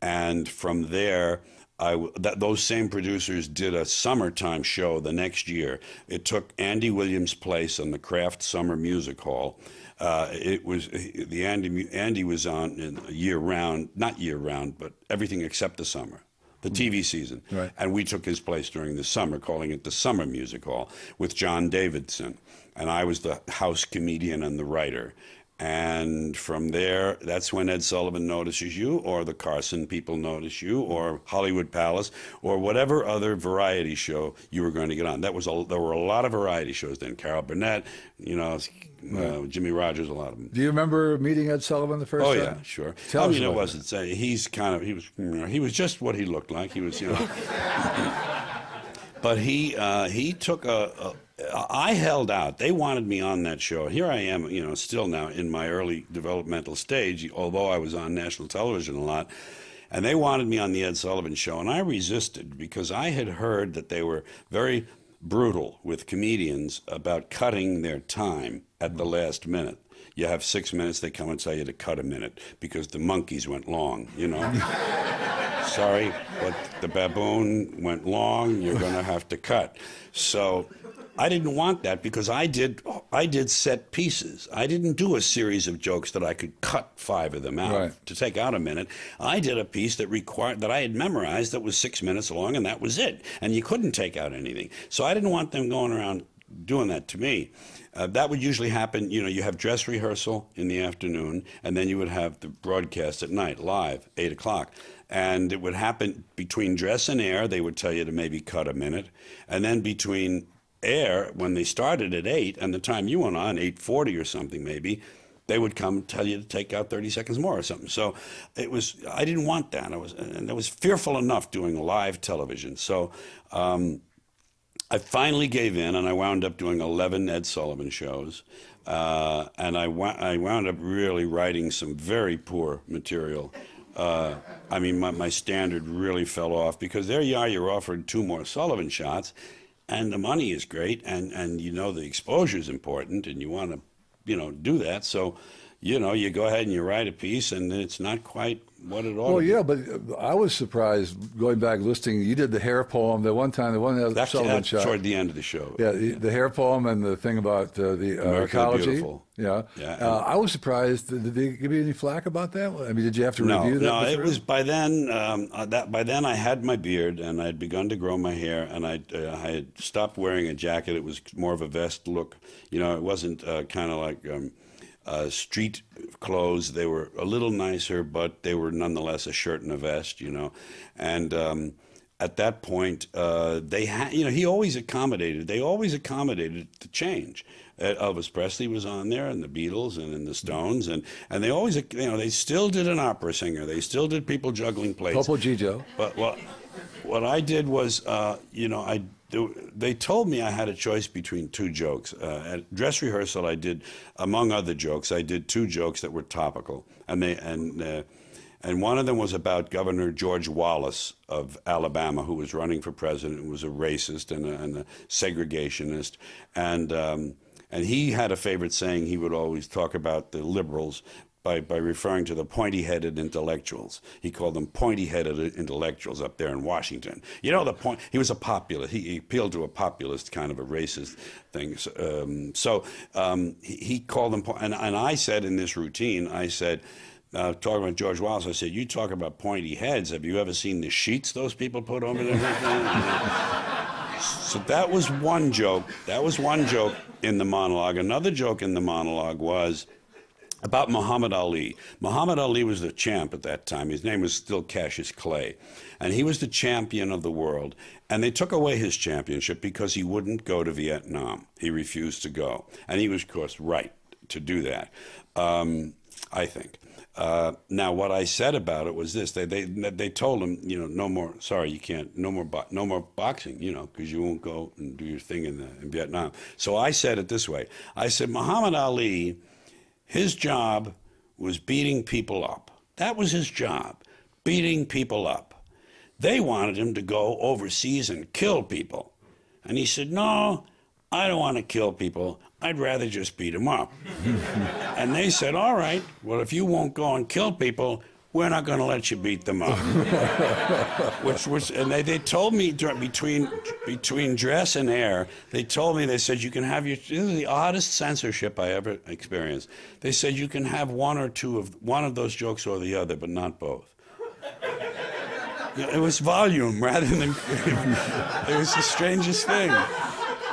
and from there. I that, those same producers did a summertime show the next year. It took Andy Williams' place on the Kraft Summer Music Hall. Uh, it was the Andy Andy was on in year round, not year round, but everything except the summer. the TV season. Right. And we took his place during the summer, calling it the Summer Music Hall with John Davidson. And I was the house comedian and the writer. And from there, that's when Ed Sullivan notices you, or the Carson people notice you, or Hollywood Palace, or whatever other variety show you were going to get on. That was a, there were a lot of variety shows then. Carol Burnett, you know, uh, Jimmy Rogers, a lot of them. Do you remember meeting Ed Sullivan the first Oh time? yeah, sure. Tell I mean, it wasn't. say he's kind of he was you know, he was just what he looked like. He was you know. but he uh, he took a, a. I held out. They wanted me on that show. Here I am, you know, still now in my early developmental stage. Although I was on national television a lot. And they wanted me on the Ed Sullivan Show, and I resisted because I had heard that they were very brutal with comedians about cutting their time at the last minute. You have six minutes, they come and tell you to cut a minute because the monkeys went long, you know. Sorry, but the baboon went long, you're going to have to cut. So I didn't want that because I did I did set pieces. I didn't do a series of jokes that I could cut five of them out Right. to take out a minute. I did a piece that required that I had memorized that was six minutes long, and that was it. And you couldn't take out anything. So I didn't want them going around doing that to me. Uh, that would usually happen. You know, you have dress rehearsal in the afternoon, and then you would have the broadcast at night, live, eight o'clock. And it would happen between dress and air. They would tell you to maybe cut a minute, and then between air when they started at eight and the time you went on eight forty or something maybe they would come tell you to take out 30 seconds more or something so it was i didn't want that i was and i was fearful enough doing live television so um, I finally gave in, and I wound up doing 11 Ed Sullivan shows. Uh, and I, I wound up really writing some very poor material. Uh, I mean, my, my standard really fell off because there you are, you're offered two more Sullivan shots, and the money is great, and, and you know the exposure is important, and you want to, you know, do that. So, you know, you go ahead and you write a piece, and it's not quite what it ought Well, to be. yeah, but uh, I was surprised going back listening. You did the hair poem. The one time, the one that That's, Sullivan that's shot. toward the end of the show. Yeah, the, the hair poem and the thing about uh, the uh, ecology. Beautiful. Yeah, Yeah, Uh, I was surprised. Did they give you any flack about that? I mean, did you have to No, review that? no, it was by then. Um, uh, that by then I had my beard and I had begun to grow my hair, and I uh, I had stopped wearing a jacket. It was more of a vest look. You know, it wasn't uh, kind of like. Um, uh, street clothes. They were a little nicer, but they were nonetheless a shirt and a vest, you know. And um, at that point, uh, they had, you know, he always accommodated. They always accommodated the change. Uh, Elvis Presley was on there, and the Beatles, and, and the Stones, and and they always, you know, they still did an opera singer. They still did people juggling plates. Topo Gigio. But what what I did was, uh, you know, I they told me I had a choice between two jokes. Uh, at dress rehearsal, I did, among other jokes, I did two jokes that were topical, and they and. Uh, and one of them was about Governor George Wallace of Alabama, who was running for president, and was a racist and a, and a segregationist, and um, and he had a favorite saying. He would always talk about the liberals by, by referring to the pointy headed intellectuals. He called them pointy headed intellectuals up there in Washington. You know, the point, he was a populist. He, he appealed to a populist kind of a racist thing. So, um, so um, he, he called them, and, and I said in this routine, I said, uh, talking about George Wallace, I said, You talk about pointy heads. Have you ever seen the sheets those people put over their heads? So that was one joke. That was one joke in the monologue. Another joke in the monologue was about Muhammad Ali. Muhammad Ali was the champ at that time. His name was still Cassius Clay. And he was the champion of the world. And they took away his championship because he wouldn't go to Vietnam. He refused to go. And he was, of course, right to do that, um, I think. Uh, now, what I said about it was this: they they they told him, you know, no more. Sorry, you can't. No more. Bo- no more boxing. You know, because you won't go and do your thing in the, in Vietnam. So I said it this way: I said Muhammad Ali, his job was beating people up. That was his job, beating people up. They wanted him to go overseas and kill people, and he said, no. I don't want to kill people. I'd rather just beat them up. and they said, All right, well, if you won't go and kill people, we're not going to let you beat them up. Which was, and they, they told me between between dress and air, they told me they said you can have your. This is the oddest censorship I ever experienced. They said you can have one or two of one of those jokes or the other, but not both. it was volume rather than. it was the strangest thing.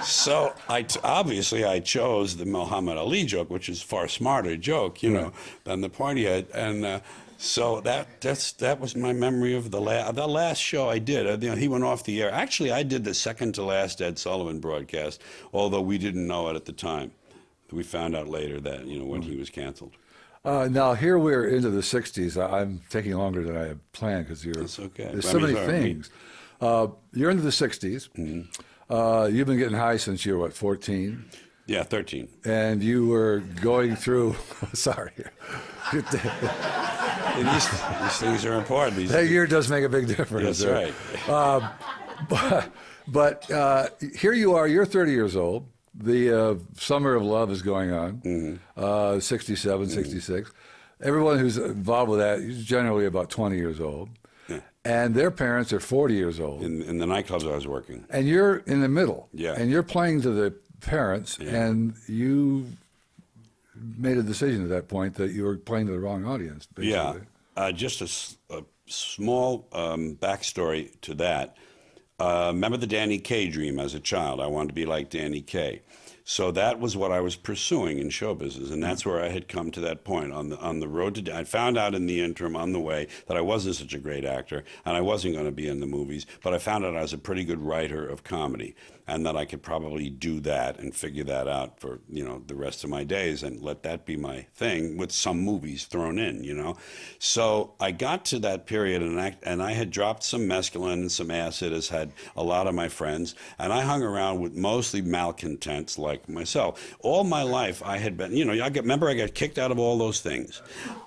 So I t- obviously I chose the Muhammad Ali joke, which is far smarter joke, you know, than the pointy head, and uh, so that that's that was my memory of the last the last show I did. Uh, you know, he went off the air. Actually, I did the second to last Ed Sullivan broadcast, although we didn't know it at the time. We found out later that you know when he was canceled. Uh, now here we're into the '60s. I- I'm taking longer than I had planned because you're. That's okay. There's I so mean, many sorry, things. Uh, you're into the '60s. Uh, you've been getting high since you were what 14, Yeah, thirteen. and you were going through. sorry, these, these things are important. These, that year does make a big difference. that's there. right. but but uh, here you are. You're 30 years old. The uh, summer of love is going on. Mm-hmm. Uh, 67, 66. Everyone who's involved with that is generally about 20 years old, and their parents are 40 years old. In, in the nightclubs I was working. and you're in the middle. Yeah. And you're playing to the parents, and you made a decision at that point that you were playing to the wrong audience. Basically. Yeah, uh, just a small um, backstory to that. Uh, remember the Danny Kaye dream as a child? I wanted to be like Danny Kaye. So that was what I was pursuing in show business, and that's where I had come to that point on the on the road to. I found out in the interim on the way that I wasn't such a great actor, and I wasn't going to be in the movies. But I found out I was a pretty good writer of comedy, and that I could probably do that and figure that out for you know the rest of my days, and let that be my thing with some movies thrown in, you know. So I got to that period, and I and I had dropped some mescaline and some acid, as had a lot of my friends, and I hung around with mostly malcontents like myself. All my life, I had been, you know, I get, remember I got kicked out of all those things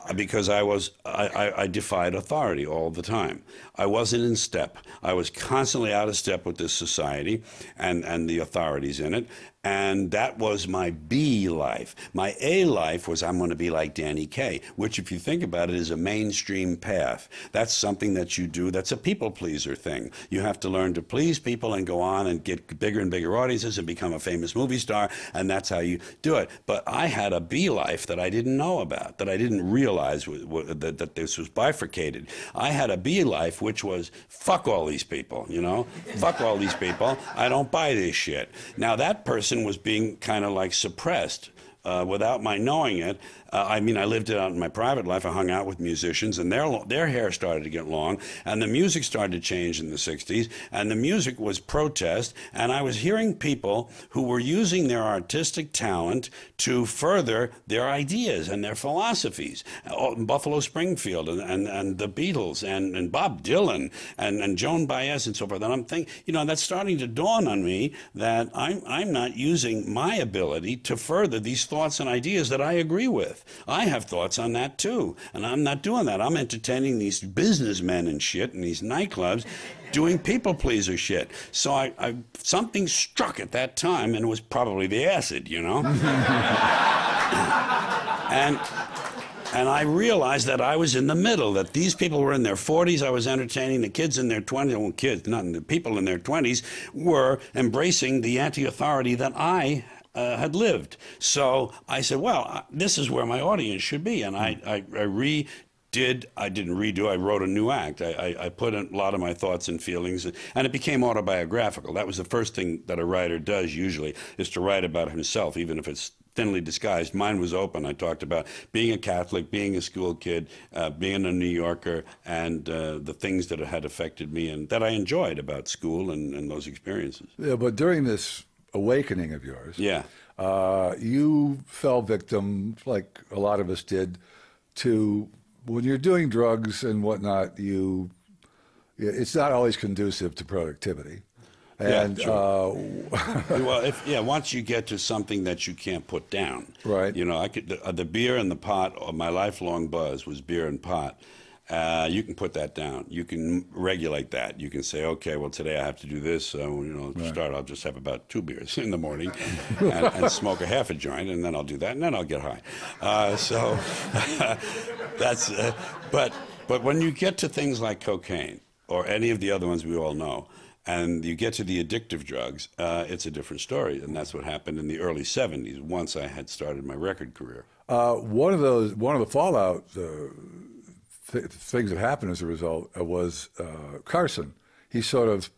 uh, because I was I, I, I defied authority all the time. I wasn't in step. I was constantly out of step with this society and and the authorities in it. And that was my B life. My A life was I'm going to be like Danny Kaye, which, if you think about it, is a mainstream path. That's something that you do. That's a people pleaser thing. You have to learn to please people and go on and get bigger and bigger audiences and become a famous movie star, and that's how you do it. But I had a B life that I didn't know about, that I didn't realize w- w- that, that this was bifurcated. I had a B life, which was fuck all these people, you know? fuck all these people. I don't buy this shit. Now, that person was being kind of like suppressed. Uh, without my knowing it, uh, I mean, I lived it out in my private life. I hung out with musicians, and their their hair started to get long, and the music started to change in the '60s, and the music was protest, and I was hearing people who were using their artistic talent to further their ideas and their philosophies. Oh, Buffalo Springfield and, and, and the Beatles and, and Bob Dylan and, and Joan Baez and so forth. And I'm thinking, you know, that's starting to dawn on me that I'm, I'm not using my ability to further these thoughts and ideas that I agree with. I have thoughts on that too. And I'm not doing that. I'm entertaining these businessmen and shit in these nightclubs doing people pleaser shit. So I, I something struck at that time, and it was probably the acid, you know. and and I realized that I was in the middle. That these people were in their 40s. I was entertaining the kids in their 20s. Well, kids, not the people in their 20s, were embracing the anti-authority that I. Uh, had lived. So I said, well, this is where my audience should be. And I, I, I re did I didn't redo. I wrote a new act. I, I, I put in a lot of my thoughts and feelings, and it became autobiographical. That was the first thing that a writer does usually is to write about himself, even if it's thinly disguised. Mine was open. I talked about being a Catholic, being a school kid, uh, being a New Yorker, and uh, the things that had affected me and that I enjoyed about school and, and those experiences. Yeah, but during this awakening of yours, Yeah. uh, you fell victim, like a lot of us did, to when you're doing drugs and whatnot. You, it's not always conducive to productivity, Yeah, sure. uh, well, if yeah, once you get to something that you can't put down, Right. You know, I could the, uh, the beer and the pot. uh, My lifelong buzz was beer and pot. Uh, you can put that down. You can regulate that. You can say, okay, well, today I have to do this. So, you know, to start, I'll just have about two beers in the morning and, and smoke a half a joint, and then I'll do that, and then I'll get high. Uh, so that's, uh, but, but when you get to things like cocaine or any of the other ones we all know, and you get to the addictive drugs, uh, it's a different story. And that's what happened in the early 70s once I had started my record career. Uh, one of those, one of the fallout uh, th- things that happened as a result uh, was uh, Carson. He sort of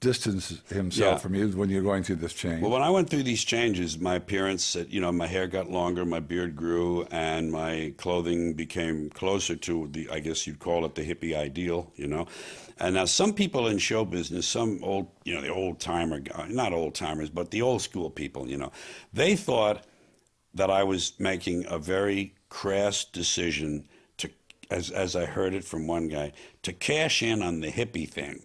distanced himself Yeah. from you when you're going through this change. Well, when I went through these changes, my appearance, uh, you know, my hair got longer, my beard grew, and my clothing became closer to the, I guess you'd call it the hippie ideal, you know. And now some people in show business, some old, you know, the old timer, not old timers, but the old school people, you know, they thought that I was making a very crass decision as, as I heard it from one guy, to cash in on the hippie thing.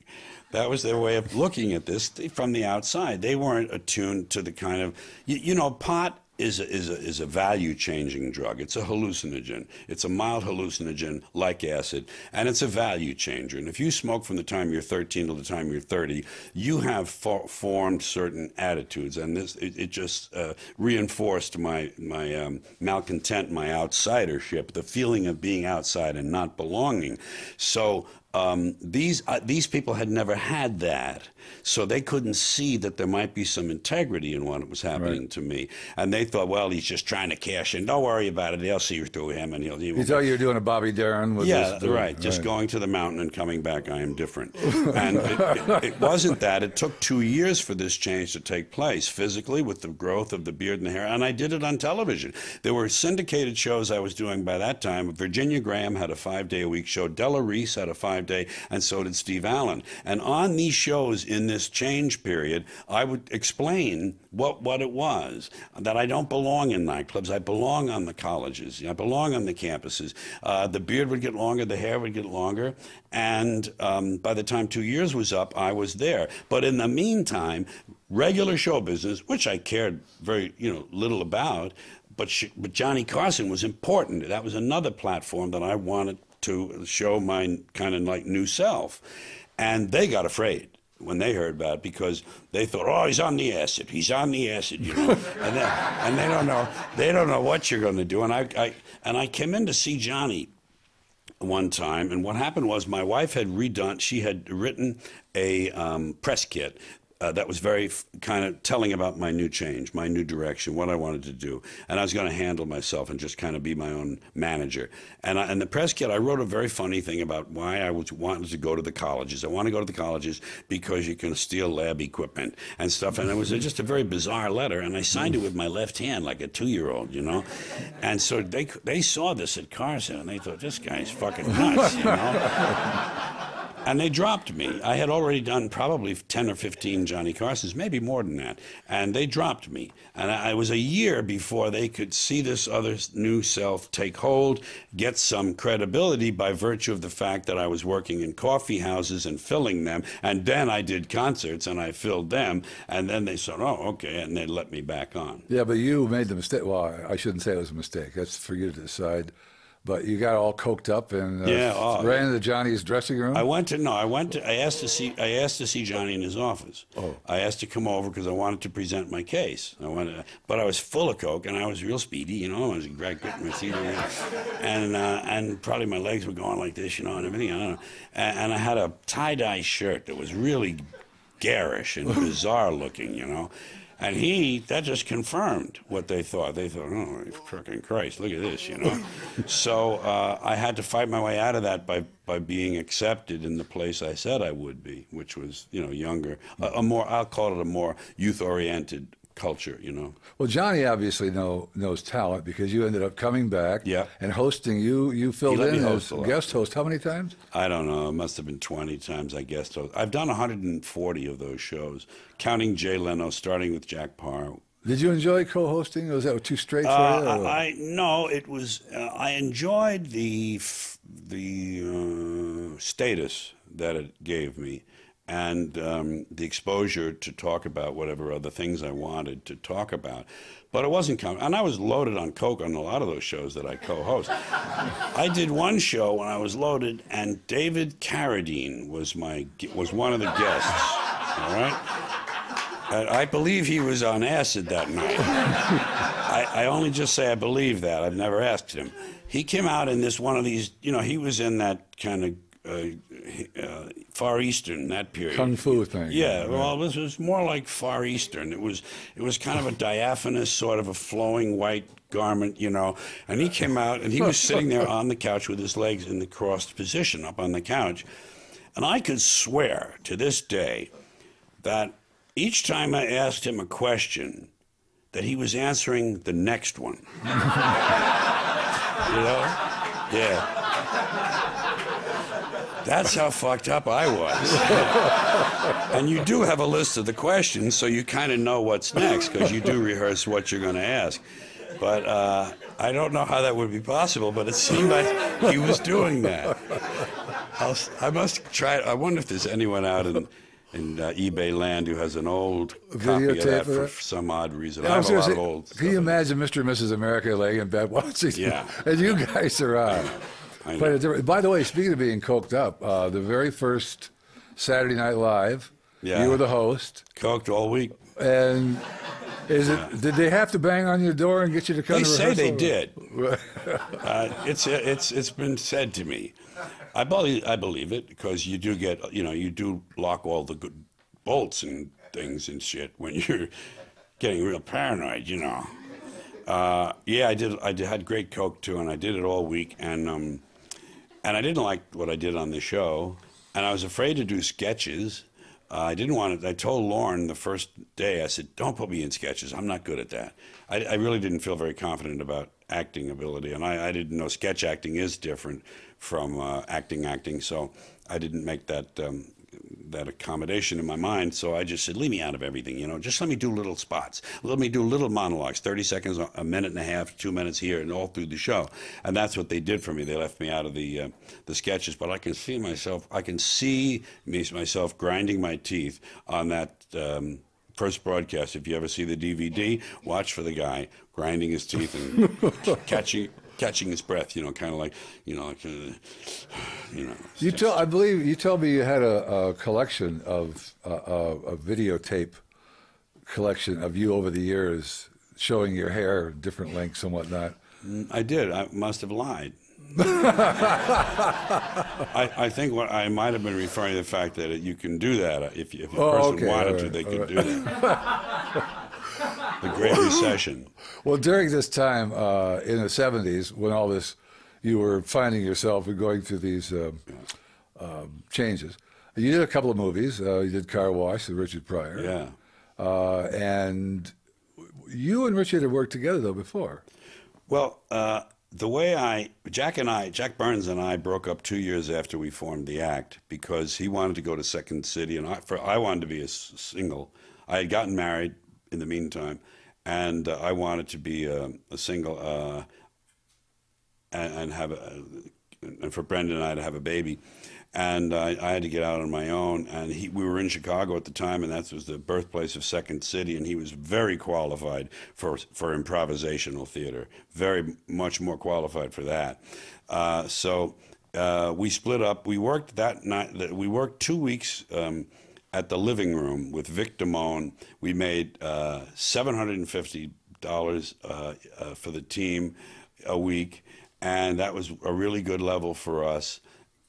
That was their way of looking at this from the outside. They weren't attuned to the kind of, you, you know, pot is a, is a, is a value changing drug. It's a hallucinogen. It's a mild hallucinogen like acid, and it's a value changer. And if you smoke from the time you're 13 till the time you're 30, you have for, formed certain attitudes, and this it, it just uh, reinforced my my um, malcontent, my outsidership, the feeling of being outside and not belonging. So um, these uh, these people had never had that, so they couldn't see that there might be some integrity in what was happening to me, and they thought, well, he's just trying to cash in. Don't worry about it. They'll see through him, and he'll. He you thought you were doing a Bobby Darin with yeah, this, right. Just going to the mountain and coming back, I am different. and it, it, it wasn't that. It took two years for this change to take place physically with the growth of the beard and the hair. And I did it on television. There were syndicated shows I was doing by that time. Virginia Graham had a five day a week show. Della Reese had a five day, and so did Steve Allen. And on these shows in this change period, I would explain what, what it was that I don't belong in nightclubs. I belong on the colleges. I belong on the campuses. Uh, the beard would get longer, the hair would get longer, and um, by the time two years was up, I was there. But in the meantime, regular show business, which I cared very you know little about, but but Johnny Carson was important. That was another platform that I wanted to show my kind of like new self, and they got afraid when they heard about it because they thought, oh, he's on the acid. He's on the acid, you know. and, they, and they don't know they don't know what you're going to do. And I, I and I came in to see Johnny one time, and what happened was my wife had redone. She had written a um, press kit. Uh, that was very f- kind of telling about my new change, my new direction, what I wanted to do, and I was going to handle myself and just kind of be my own manager. And I, and the press kit, I wrote a very funny thing about why I was wanted to go to the colleges. I want to go to the colleges because you can steal lab equipment and stuff. And it was just a very bizarre letter, and I signed it with my left hand like a two-year-old, you know. And so they they saw this at Carson, and they thought this guy's fucking nuts, you know. And they dropped me. I had already done probably 10 or 15 Johnny Carsons, maybe more than that. And they dropped me. And I, I was a year before they could see this other new self take hold, get some credibility by virtue of the fact that I was working in coffee houses and filling them. And then I did concerts and I filled them. And then they said, oh, okay. And they let me back on. Yeah, but you made the mistake. Well, I shouldn't say it was a mistake. That's for you to decide. But you got all coked up and uh, Yeah, oh, ran into Johnny's dressing room. I went to no. I went to. I asked to see. I asked to see Johnny in his office. Oh. I asked to come over because I wanted to present my case. I wanted, but I was full of coke and I was real speedy. You know, I was my seat and uh, and probably my legs were going like this, you know, and everything. I don't know. And, and I had a tie dye shirt that was really garish and bizarre looking, you know. And he, that just confirmed what they thought. They thought, oh, freaking Christ, look at this, you know. so uh, I had to fight my way out of that by, by being accepted in the place I said I would be, which was, you know, younger, a, a more, I'll call it a more youth-oriented culture, you know. well, Johnny obviously know, knows talent because you ended up coming back Yeah. and hosting. You you filled in as lot. guest host. How many times? I don't know. It must have been 20 times, I guess. So I've done 140 of those shows, counting Jay Leno, starting with Jack Paar, Did you enjoy co-hosting? Was that too straight for Uh, you? or- I, no, it was. Uh, I enjoyed the the uh, status that it gave me, and um, the exposure to talk about whatever other things I wanted to talk about. But it wasn't com- and I was loaded on coke on a lot of those shows that I co-host. I did one show when I was loaded, and David Carradine was my was one of the guests. All right. And I believe he was on acid that night. I, I only just say I believe that. I've never asked him. He came out in this one of these, you know, he was in that kind of uh, uh, Far Eastern that period. Kung fu thing. Yeah, Right. well, this was more like Far Eastern. It was it was kind of a diaphanous, sort of a flowing white garment, you know. And he came out and he was sitting there on the couch with his legs in the crossed position up on the couch, and I could swear to this day that each time I asked him a question, that he was answering the next one. you know? Yeah. That's how fucked up I was. and you do have a list of the questions, so you kind of know what's next because you do rehearse what you're going to ask. But uh, I don't know how that would be possible, but it seemed like he was doing that. I'll, I must try. it. I wonder if there's anyone out in, in uh, eBay land who has an old copy of Videotape that for some odd reason. I I have a lot say, of old. Can you imagine Mr. and Mrs. America laying in bed watching? Yeah. and you guys are on. I Quite know. a different- By the way, speaking of being coked up, uh, the very first Saturday Night Live, Yeah. you were the host, Coked all week. and is it? Did they have to bang on your door and get you to come They to say they did. Uh, it's it's it's been said to me. I believe I believe it because you do get you know you do lock all the good bolts and things and shit when you're getting real paranoid. You know. Uh, yeah, I did. I did, had great coke too, and I did it all week. And um, and I didn't like what I did on the show, and I was afraid to do sketches. Uh, I didn't want it. I told Lorne the first day. I said, "Don't put me in sketches. I'm not good at that." I, I really didn't feel very confident about acting ability, and I, I didn't know sketch acting is different from uh, acting acting. So I didn't make that um, that accommodation in my mind. So I just said, leave me out of everything, you know. Just let me do little spots. Let me do little monologues, 30 seconds, a minute and a half, two minutes here, and all through the show. And that's what they did for me. They left me out of the uh, the sketches. But I can see myself, I can see me, myself grinding my teeth on that. Um, First broadcast. If you ever see the DVD, watch for the guy grinding his teeth and catching catching his breath. You know, kind of like you know, like, uh, you know. You told, I believe you told me you had a, a collection of uh, uh, a videotape collection of you over the years, showing your hair, different lengths and whatnot. I did. I must have lied. I, I think what I might have been referring to the fact that you can do that if, if a Oh, person okay, wanted all to, they could right. do that. the Great Recession. Well, during this time uh, in the '70s, when all this, you were finding yourself and going through these um, um, changes. You did a couple of movies. Uh, you did Car Wash with Richard Pryor. Yeah. Uh, and you and Richard had worked together though before. Well, uh, the way I, Jack and I, Jack Burns and I broke up two years after we formed the act because he wanted to go to Second City and I, for, I wanted to be a s- single. I had gotten married in the meantime, and uh, I wanted to be a, a single uh, and, and have a, and for Brenda and I to have a baby. And I, I had to get out on my own. And he, we were in Chicago at the time, and that was the birthplace of Second City. And he was very qualified for for improvisational theater, very much more qualified for that. Uh, so uh, we split up. We worked that night. that- We worked two weeks. Um, at the living room with Vic Damone, we made uh, seven hundred and fifty dollars uh, uh, for the team a week, and that was a really good level for us.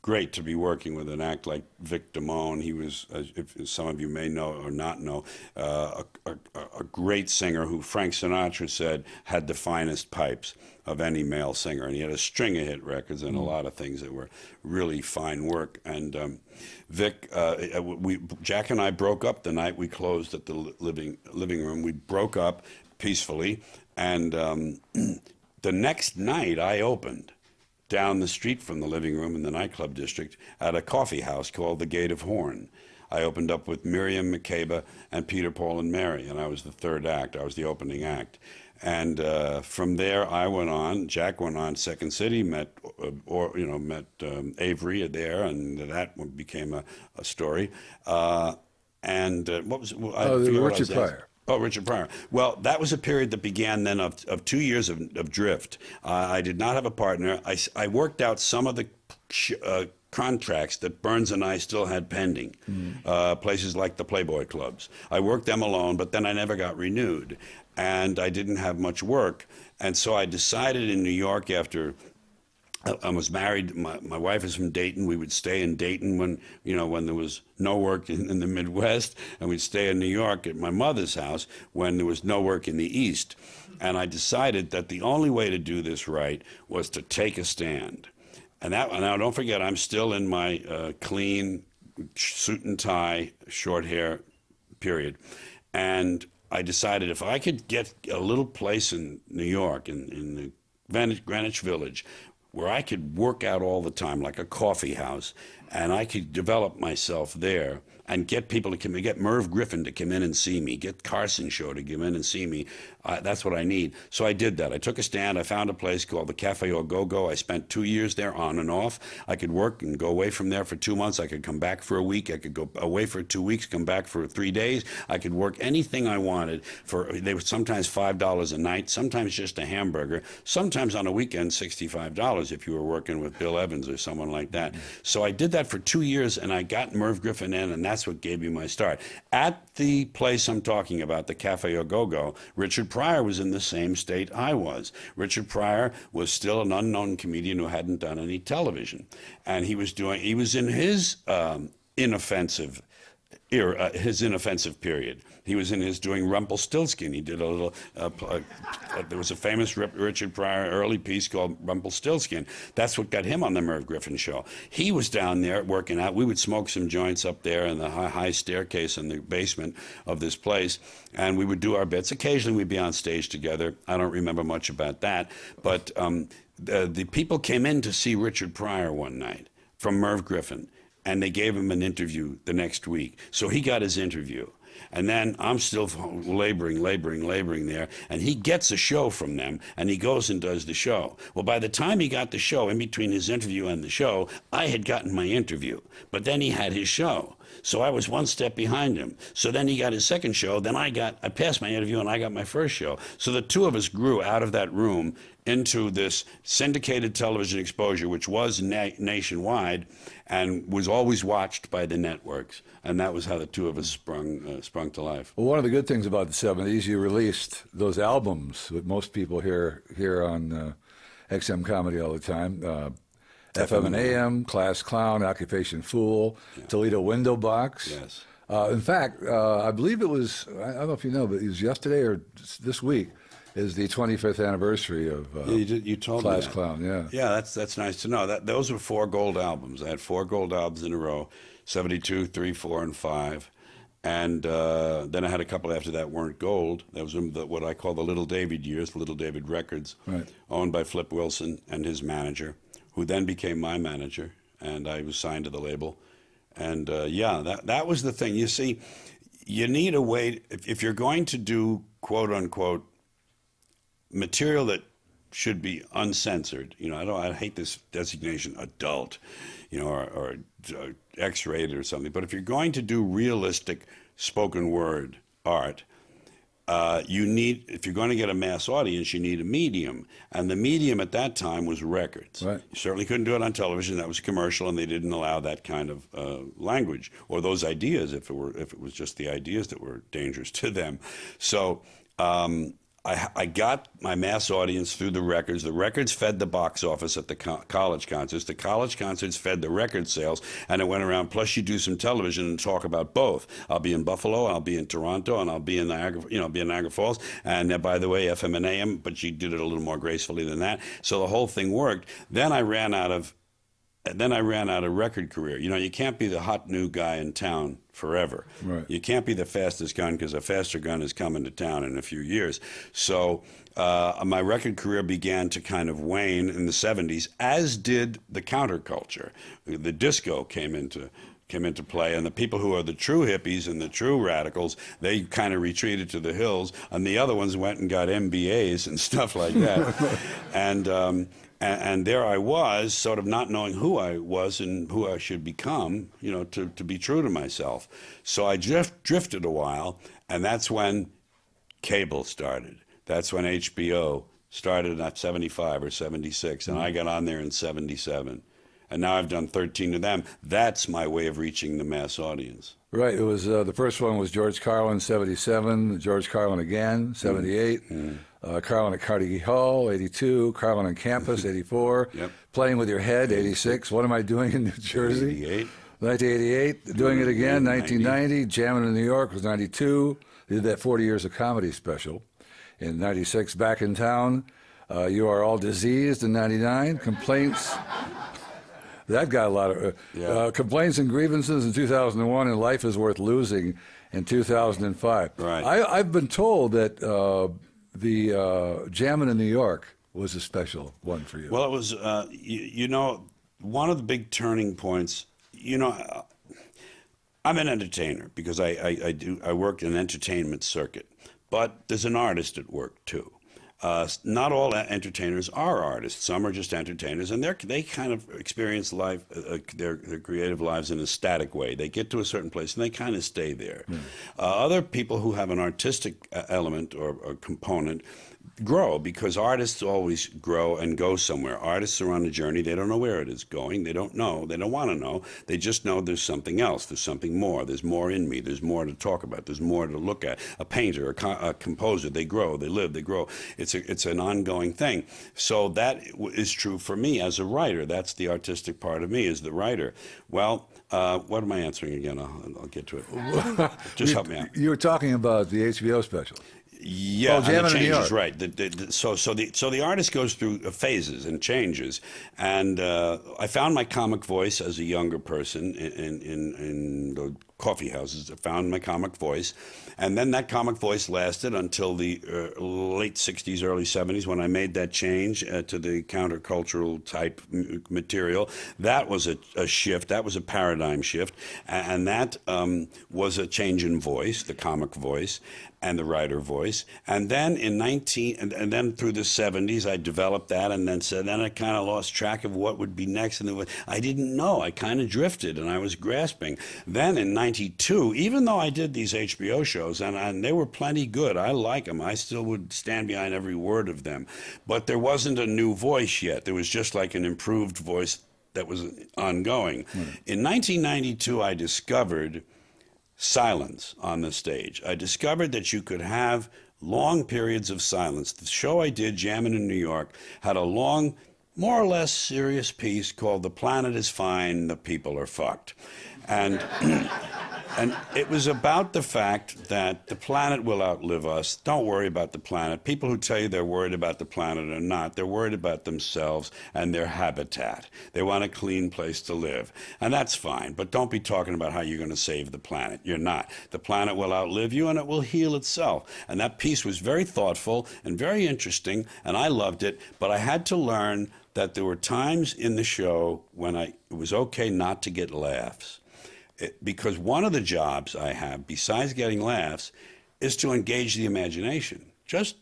Great to be working with an act like Vic Damone. He was, as if some of you may know or not know, uh, a, a, a great singer who Frank Sinatra said had the finest pipes of any male singer, and he had a string of hit records and a lot of things that were really fine work. And um, Vic, uh, we Jack and I broke up the night we closed at the living living room. We broke up peacefully, and um, the next night I opened down the street from the living room in the nightclub district at a coffee house called the Gate of Horn. I opened up with Miriam Makeba and Peter, Paul, and Mary, and I was the third act. I was the opening act. And uh, from there, I went on. Jack went on Second City, met uh, or you know met um, Avery there, and that became a, a story. Uh, and uh, what was I Oh, the forget what I Richard. Pryor. Oh, Richard Pryor. Well, that was a period that began then of, of two years of, of drift. Uh, I did not have a partner. I, I worked out some of the sh- uh, contracts that Burns and I still had pending, uh, places like the Playboy clubs. I worked them alone, but then I never got renewed. And I didn't have much work. And so I decided in New York after I- I was married. My, my wife is from Dayton. We would stay in Dayton when you know when there was no work in, in the Midwest, and we'd stay in New York at my mother's house when there was no work in the East. And I decided that the only way to do this right was to take a stand. And that now, don't forget, I'm still in my uh, clean suit and tie, short hair period. And I decided if I could get a little place in New York, in, in the Greenwich, Greenwich Village, where I could work out all the time, like a coffee house, and I could develop myself there and get people to come in, get Merv Griffin to come in and see me, get Carson Show to come in and see me. That's what I need. So I did that. I took a stand. I found a place called the Cafe Au Go Go. I spent two years there on and off. I could work and go away from there for two months. I could come back for a week. I could go away for two weeks, come back for three days. I could work anything I wanted for, they were sometimes $5 a night, sometimes just a hamburger, sometimes on a weekend, $65 if you were working with Bill Evans or someone like that. So I did that for two years and I got Merv Griffin in, and that's what gave me my start. At the place I'm talking about, the Cafe Au Go Go, Richard Pryor was in the same state I was. Richard Pryor was still an unknown comedian who hadn't done any television. And he was doing, he was in his um, inoffensive era, his inoffensive period. He was in his doing Rumpelstiltskin. He did a little. Uh, uh, uh, there was a famous Richard Pryor early piece called Rumpelstiltskin. That's what got him on the Merv Griffin show. He was down there working out. We would smoke some joints up there in the high, high staircase in the basement of this place, and we would do our bits. Occasionally, we'd be on stage together. I don't remember much about that, but um, the, the people came in to see Richard Pryor one night from Merv Griffin and they gave him an interview the next week. So he got his interview. And then I'm still laboring, laboring, laboring there. And he gets a show from them and he goes and does the show. Well, by the time he got the show, in between his interview and the show, I had gotten my interview. But then he had his show. So I was one step behind him. So then he got his second show. Then I got, I passed my interview and I got my first show. So the two of us grew out of that room into this syndicated television exposure, which was na- nationwide and was always watched by the networks. And that was how the two of us sprung, uh, sprung to life. Well, one of the good things about the '70s, you released those albums that most people hear hear on uh, XM Comedy all the time. Uh, FM and AM, Class Clown, Occupation Foole, Toledo Window Box. Yes. Uh, in fact, uh, I believe it was, I don't know if you know, but it was yesterday or this week is the 25th anniversary of uh, Yeah, you, did, you told Class me that. Clown, yeah. Yeah, that's that's nice to know. That those were four gold albums. I had four gold albums in a row: 72, 3, 4, and 5. And uh, then I had a couple after that weren't gold. That was in the, what I call the Little David years, Little David Records, Right. owned by Flip Wilson and his manager, who then became my manager, and I was signed to the label. And uh, yeah, that that was the thing. You see, you need a way if, if you're going to do quote unquote material that should be uncensored. You know, I don't. I hate this designation, adult, you know, or, or uh, X-rated or something. But if you're going to do realistic spoken word art, uh, you need. If you're going to get a mass audience, you need a medium, and the medium at that time was records. Right. You certainly couldn't do it on television. That was commercial, and they didn't allow that kind of uh, language or those ideas. If it were, if it was just the ideas that were dangerous to them, so. Um, I, I got my mass audience through the records. The records fed the box office at the co- college concerts. The college concerts fed the record sales, and it went around. Plus, you do some television and talk about both. I'll be in Buffalo, I'll be in Toronto, and I'll be in Niagara, you know, be in Niagara Falls. And uh, by the way, FM and AM, but you did it a little more gracefully than that. So the whole thing worked. Then I ran out of then I ran out of record career. You know, you can't be the hot new guy in town forever. Right. You can't be the fastest gun because a faster gun is coming to town in a few years. So uh, my record career began to kind of wane in the 70s, as did the counterculture. The disco came into came into play and the people who are the true hippies and the true radicals they kind of retreated to the hills and the other ones went and got mbas and stuff like that and um, and, and there I was, sort of not knowing who I was and who I should become, you know, to, to be true to myself. So I drift, drifted a while, and that's when cable started. That's when HBO started at 75 or 76, and I mm-hmm. got on there in 77. And now I've done 13 of them. That's my way of reaching the mass audience. Right. It was uh, the first one was George Carlin, '77. George Carlin again, mm-hmm. '78. Uh, Carlin at Carnegie Hall, 82, Carlin on campus, 84, Yep. Playing with Your Head, 86, What Am I Doing in New Jersey? 88. 1988, Doing It Again, 1990, Jammin' in New York was 92, did that 40 Years of Comedy special. In 96, Back in Town, uh, You Are All Diseased in 99, Complaints. That got a lot of uh, Yeah. uh, complaints and grievances in 2001, and Life is Worth Losing in 2005. Right. I, I've been told that uh, the uh, Jammin' in New York was a special one for you. Well, it was, uh, you, you know, one of the big turning points. You know, uh, I'm an entertainer because I, I, I do I work in entertainment circuit, but there's an artist at work too. Uh, not all entertainers are artists. Some are just entertainers, and they they kind of experience life, uh, uh, their their creative lives in a static way. They get to a certain place and they kind of stay there. Uh, other people who have an artistic uh, element or, or component grow because artists always grow and go somewhere. Artists are on a journey. They don't know where it is going. They don't know. They don't want to know. They just know there's something else. There's something more. There's more in me. There's more to talk about. There's more to look at. A painter, a, co- a composer, they grow, they live, they grow. It's a, it's an ongoing thing. So that is true for me as a writer. That's the artistic part of me is the writer. Well, uh, what am I answering again? I'll, I'll get to it. just help me out. you were talking about the HBO special. Yeah, and the Jammin' in New changes, right. The, the, the, so, so the so the artist goes through phases and changes, and uh, I found my comic voice as a younger person in, in, in the coffee houses. I found my comic voice, and then that comic voice lasted until the uh, late '60s, early '70s, when I made that change uh, to the countercultural type m- material. That was a, a shift. That was a paradigm shift, and that um, was a change in voice, the comic voice and the writer voice. And then in 19, and, and then through the 70s, I developed that and then said, then I kind of lost track of what would be next. And was, I didn't know. I kind of drifted and I was grasping. Then in 92, even though I did these HBO shows and, and they were plenty good, I like them. I still would stand behind every word of them. But there wasn't a new voice yet. There was just like an improved voice that was ongoing. Hmm. In 1992, I discovered silence on the stage. I discovered that you could have long periods of silence. The show I did, Jammin' in New York, had a long, more or less serious piece called The Planet is Fine, the People are Fucked. And and it was about the fact that the planet will outlive us. Don't worry about the planet. People who tell you they're worried about the planet are not. They're worried about themselves and their habitat. They want a clean place to live. And that's fine. But don't be talking about how you're going to save the planet. You're not. The planet will outlive you and it will heal itself. And that piece was very thoughtful and very interesting. And I loved it. But I had to learn that there were times in the show when I, it was okay not to get laughs because one of the jobs I have, besides getting laughs, is to engage the imagination. Just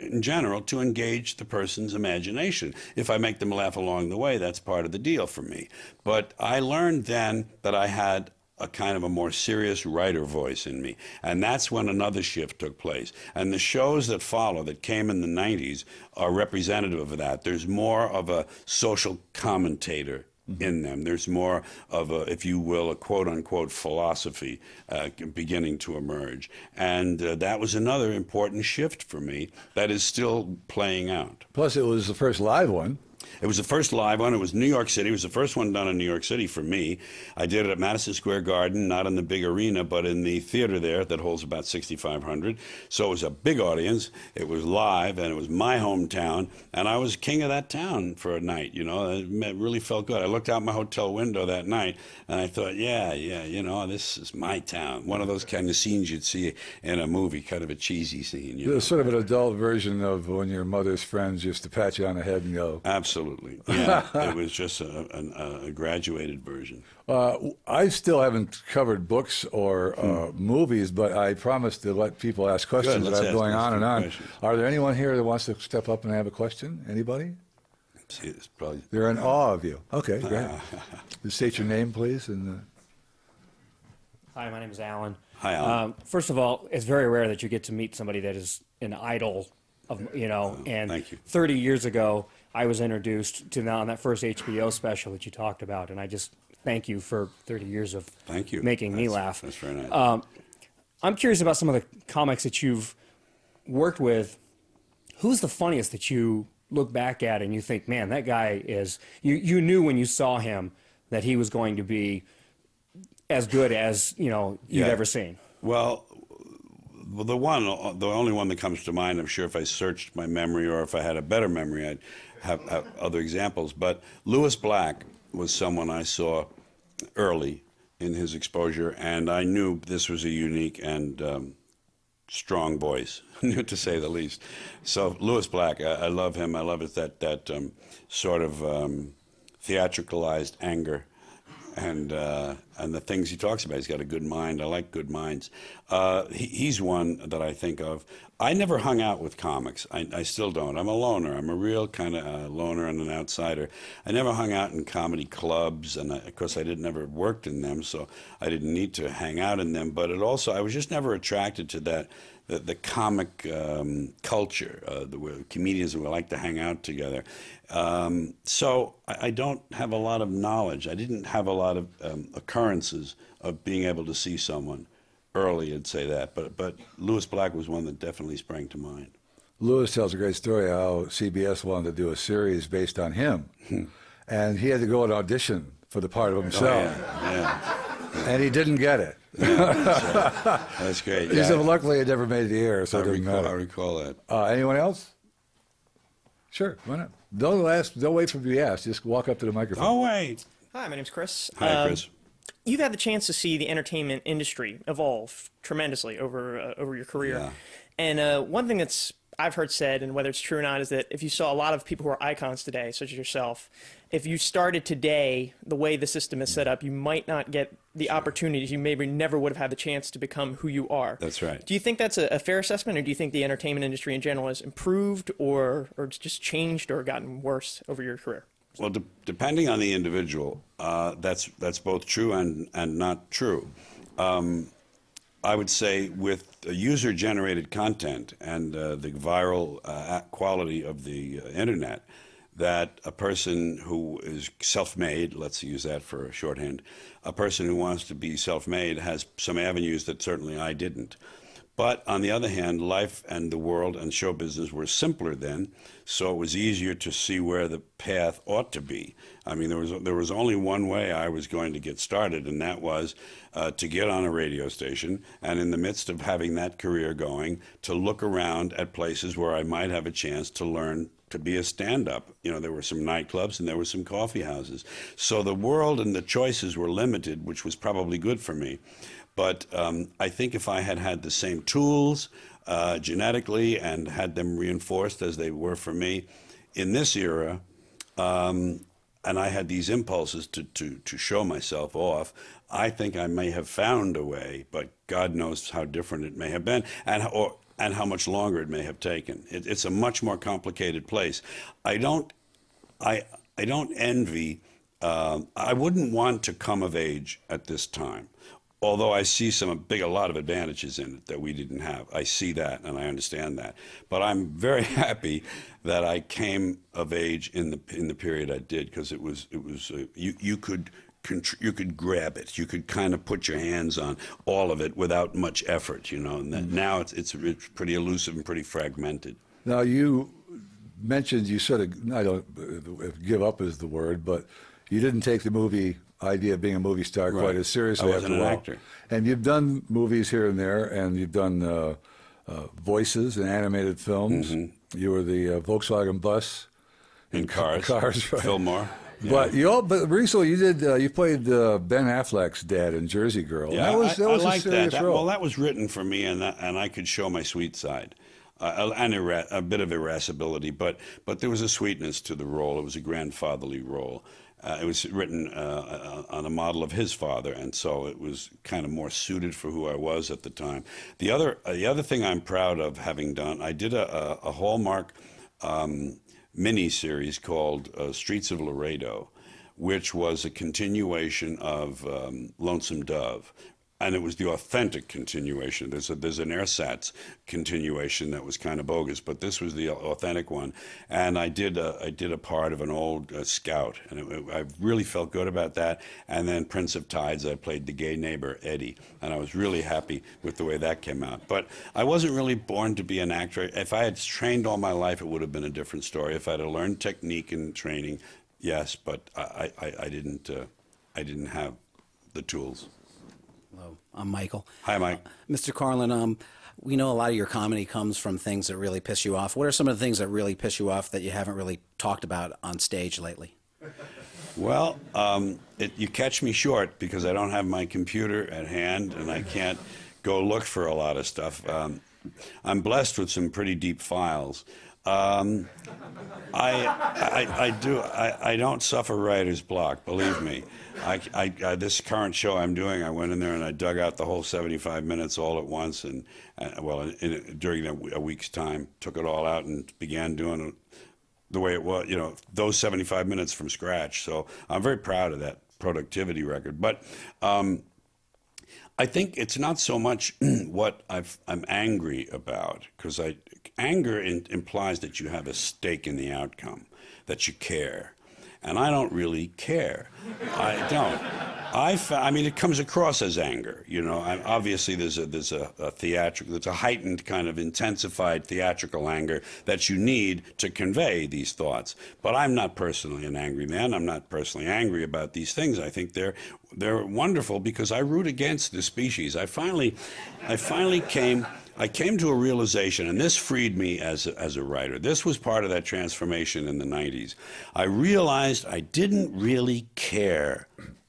in general, to engage the person's imagination. If I make them laugh along the way, that's part of the deal for me. But I learned then that I had a kind of a more serious writer voice in me. And that's when another shift took place. And the shows that follow, that came in the 90s, are representative of that. There's more of a social commentator in them. There's more of a, if you will, a quote unquote philosophy uh, beginning to emerge. And uh, that was another important shift for me that is still playing out. Plus, it was the first live one. It was the first live one. It was New York City. It was the first one done in New York City for me. I did it at Madison Square Garden, not in the big arena, but in the theater there that holds about 6,500. So it was a big audience. It was live, and it was my hometown, and I was king of that town for a night. You know, it really felt good. I looked out my hotel window that night, and I thought, yeah, yeah, you know, this is my town. One of those kind of scenes you'd see in a movie, kind of a cheesy scene. You know? sort of an adult version of when your mother's friends used to pat you on the head and go, Absolutely. Yeah, it was just a, a, a graduated version. Uh, I still haven't covered books or uh, Hmm. movies, but I promised to let people ask questions. let's I'm going on and on. questions. Are there anyone here that wants to step up and have a question? Anybody? See, it's probably They're in awe of you. Okay, great. Just state your name, please. And uh, Hi, my name is Alan. Hi, Alan. Um, first of all, it's very rare that you get to meet somebody that is an idol of you know. And Oh, thank you. 30 years ago, I was introduced to now on that first HBO special that you talked about, and I just thank you for 30 years of Thank you. making me laugh. That's very nice. Um, I'm curious about some of the comics that you've worked with. who's the funniest that you look back at and you think, man, that guy is. You you knew when you saw him that he was going to be as good as you know you'd Yeah. ever seen. Well, well, the one, the only one that comes to mind. I'm sure if I searched my memory or if I had a better memory, I'd have, have other examples. But Lewis Black was someone I saw early in his exposure, and I knew this was a unique and um, strong voice, to say the least. So Lewis Black, I, I love him. I love it that that um, sort of um, theatricalized anger and uh, and the things he talks about. He's got a good mind. I like good minds. Uh, he, he's one that I think of. I never hung out with comics. I, I still don't. I'm a loner. I'm a real kind of uh, loner and an outsider. I never hung out in comedy clubs, and I, of course, I didn't never worked in them, so I didn't need to hang out in them. But it also, I was just never attracted to that. The, the comic um, culture, uh, the comedians would like to hang out together. Um, so I, I don't have a lot of knowledge. I didn't have a lot of um, occurrences of being able to see someone early. I'd say that, but but Lewis Black was one that definitely sprang to mind. Lewis tells a great story how CBS wanted to do a series based on him, Hmm. and he had to go and audition for the part of himself, Oh, yeah, and he didn't get it. that's great. He Yeah, said, "Luckily, it never made the air, so I it didn't recall, I recall that. Uh, anyone else? Sure, why not? Don't ask. Don't wait for you to ask. Just walk up to the microphone. Oh wait. Hi, my name's Chris. Hi, Um, Chris. You've had the chance to see the entertainment industry evolve tremendously over uh, over your career, Yeah. and uh, one thing that's I've heard said, and whether it's true or not, is that if you saw a lot of people who are icons today, such as yourself, if you started today the way the system is set up, you might not get the opportunities. You maybe never would have had the chance to become who you are. That's right. Do you think that's a, a fair assessment, or do you think the entertainment industry in general has improved, or or just changed, or gotten worse over your career? Well, de- depending on the individual, uh, that's that's both true and and not true. Um, I would say with user-generated content and uh, the viral uh, quality of the uh, internet, that a person who is self-made, let's use that for shorthand, a person who wants to be self-made has some avenues that certainly I didn't. But on the other hand, life and the world and show business were simpler then, so it was easier to see where the path ought to be. I mean, there was there was only one way I was going to get started, and that was uh, to get on a radio station, and in the midst of having that career going, to look around at places where I might have a chance to learn to be a stand-up. You know, there were some nightclubs and there were some coffee houses. So the world and the choices were limited, which was probably good for me. But um, I think if I had had the same tools uh, genetically and had them reinforced as they were for me in this era, um, and I had these impulses to, to, to show myself off, I think I may have found a way, but God knows how different it may have been and, or, and how much longer it may have taken. It, it's a much more complicated place. I don't, I, I don't envy, um I wouldn't want to come of age at this time although I see some big, a lot of advantages in it that we didn't have. I see that and I understand that. But I'm very happy that I came of age in the in the period I did because it was it was uh, you you could. You could grab it. You could kind of put your hands on all of it without much effort, you know. And then now it's, it's it's pretty elusive and pretty fragmented. Now you mentioned you sort of I don't if give up is the word, but you didn't take the movie idea of being a movie star quite as seriously. I wasn't after an actor. And you've done movies here and there, and you've done uh, uh, voices and animated films. You were the uh, Volkswagen bus Mm-hmm. In cars, Cars, right. Fillmore. But you all, but recently you did uh, you played uh, Ben Affleck's dad in Jersey Girl. Yeah, that was I, was I a like serious that. that. Well, that was written for me, and that, and I could show my sweet side, uh, and ira- a bit of irascibility, but but there was a sweetness to the role. It was a grandfatherly role. Uh, it was written uh, uh, on a model of his father, and so it was kind of more suited for who I was at the time. The other uh, the other thing I'm proud of having done, I did a, a, a Hallmark um, mini series called uh, Streets of Laredo, which was a continuation of um, Lonesome Dove. And it was the authentic continuation. There's a, there's an ersatz continuation that was kind of bogus, but this was the authentic one. And I did a, I did a part of an old uh, scout, and it, I really felt good about that. And then Prince of Tides, I played the gay neighbor Eddie, and I was really happy with the way that came out. But I wasn't really born to be an actor. If I had trained all my life, it would have been a different story. If I had learned technique and training, yes, but I, I, I didn't. Uh, I didn't have the tools. I'm Michael. Hi, Mike. Mr. Carlin, um, we know a lot of your comedy comes from things that really piss you off. What are some of the things that really piss you off that you haven't really talked about on stage lately? Well, um, it, you catch me short because I don't have my computer at hand and I can't go look for a lot of stuff. Um, I'm blessed with some pretty deep files. Um, I, I, I do. I, I don't suffer writer's block. Believe me. I, I, I, this current show I'm doing, I went in there and I dug out the whole 75 minutes all at once, and uh, well, in, in, during a, a week's time, took it all out and began doing it the way it was. You know, those 75 minutes from scratch. So I'm very proud of that productivity record. But um, I think it's not so much what i am angry about, because anger in, implies that you have a stake in the outcome, that you care. And I don't really care. I don't. I, I mean, it comes across as anger. You know, obviously there's a there's a, a theatrical, there's a heightened kind of intensified theatrical anger that you need to convey these thoughts. But I'm not personally an angry man. I'm not personally angry about these things. I think they're they're wonderful because I root against the species. I finally, I finally came. I came to a realization, and this freed me as a, as a writer. This was part of that transformation in the 90s. I realized I didn't really care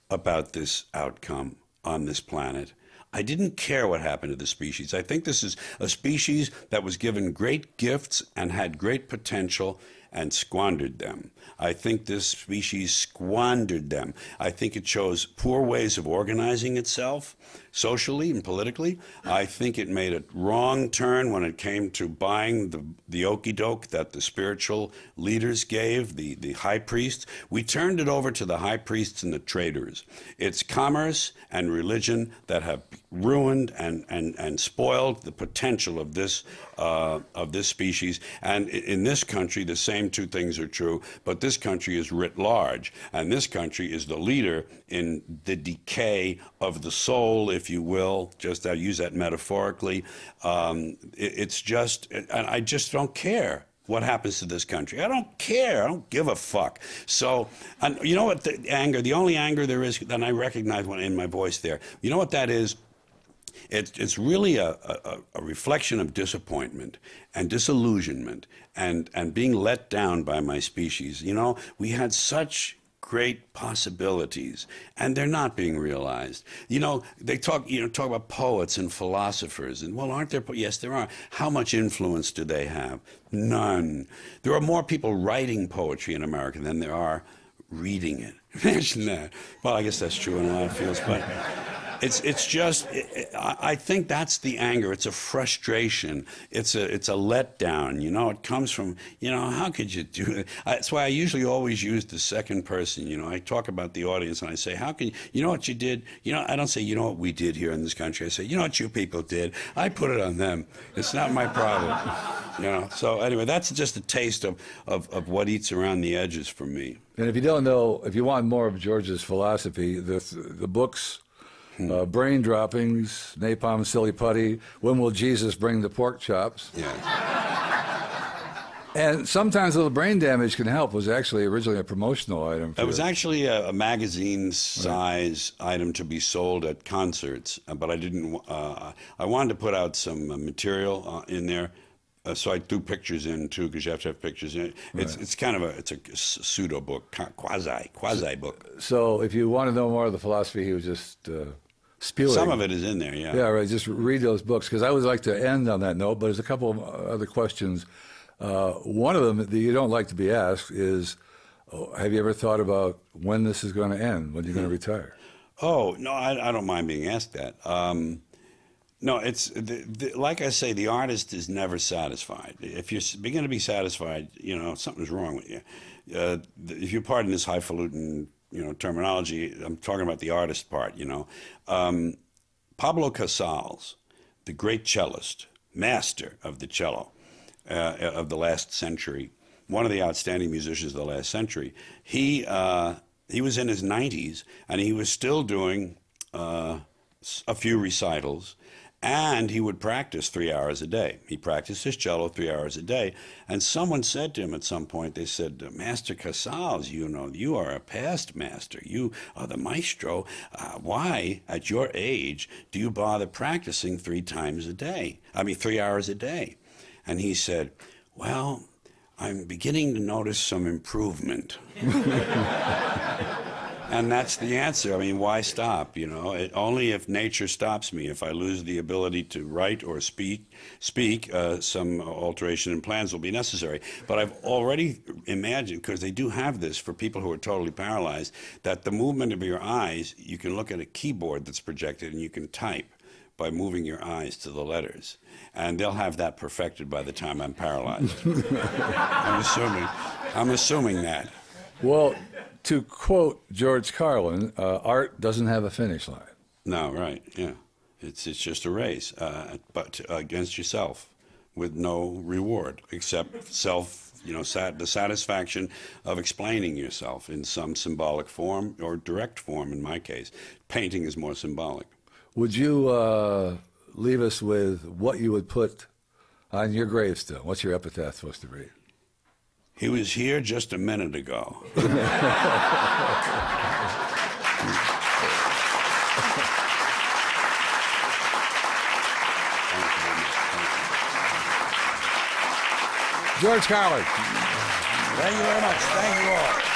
about this outcome on this planet. I didn't care what happened to the species. I think this is a species that was given great gifts and had great potential and squandered them. I think this species squandered them. I think it chose poor ways of organizing itself socially and politically. I think it made a wrong turn when it came to buying the, the okey doke that the spiritual leaders gave, the, the high priests. We turned it over to the high priests and the traders. It's commerce and religion that have ruined and, and, and spoiled the potential of this, uh, of this species. And in this country, the same two things are true, but this country is writ large. And this country is the leader in the decay of the soul, if you will. Just I use that metaphorically. Um, it, it's just, and I just don't care what happens to this country. I don't care. I don't give a fuck. So, and you know what? The anger, the only anger there is, and I recognize one in my voice there. You know what that is? It, it's really a, a, a, reflection of disappointment and disillusionment and, and being let down by my species. You know, we had such great possibilities and they're not being realized. You know they talk you know talk about poets and philosophers and well aren't there yes there are. How much influence do they have? None. There are more people writing poetry in america than there are reading it. Imagine that. Well i guess that's true in a lot of fields but it's it's just it, I think that's the anger. It's a frustration. It's a it's a letdown. You know, it comes from you know how could you do it? That's why I usually always use the second person. You know, I talk about the audience and I say, how can you, you know what you did? You know, I don't say you know what we did here in this country. I say you know what you people did. I put it on them. It's not my problem. You know. So anyway, that's just a taste of of, of what eats around the edges for me. And if you don't know, if you want more of George's philosophy, the the books uh, brain droppings, napalm, silly putty. When will Jesus bring the pork chops? Yeah. And sometimes a little brain damage can help. Was actually originally a promotional item. it was actually a, a magazine size right. item to be sold at concerts, uh, but I didn't. Uh, I wanted to put out some uh, material uh, in there. Uh, so I threw pictures in too, because you have to have pictures in it. It's right. it's kind of a it's a pseudo book, quasi quasi book. So if you want to know more of the philosophy, he was just uh, spewing. Some of it is in there, yeah. Yeah, right. Just read those books because I would like to end on that note. But there's a couple of other questions. Uh, one of them that you don't like to be asked is, oh, have you ever thought about when this is going to end? When you're going to retire? Oh no, I, I, don't mind being asked that. Um, no, it's the, the, like I say, the artist is never satisfied. If you're begin to be satisfied, you know something's wrong with you. Uh, if you pardon this highfalutin you know terminology. I'm talking about the artist part. You know, um, Pablo Casals, the great cellist, master of the cello uh, of the last century, one of the outstanding musicians of the last century, he, uh, he was in his 90s and he was still doing uh, a few recitals and he would practice three hours a day. He practiced his cello three hours a day. And someone said to him at some point, they said, Master Casals, you know, you are a past master. You are the maestro. Uh, why, at your age, do you bother practicing three times a day? I mean, three hours a day. And he said, Well, I'm beginning to notice some improvement. And that's the answer. I mean, why stop? You know, it, only if nature stops me. If I lose the ability to write or speak, speak, uh, some alteration in plans will be necessary. But I've already imagined, because they do have this for people who are totally paralyzed, that the movement of your eyes, you can look at a keyboard that's projected and you can type by moving your eyes to the letters. And they'll have that perfected by the time I'm paralyzed. I'm assuming. I'm assuming that. Well, to quote George Carlin, uh, art doesn't have a finish line. No, right, yeah. It's it's just a race, uh, but against yourself, with no reward except self, you know, sat, the satisfaction of explaining yourself in some symbolic form or direct form. In my case, painting is more symbolic. Would you uh, leave us with what you would put on your gravestone? What's your epitaph supposed to read? He was here just a minute ago. George Carlin. Thank you very much. Thank you all.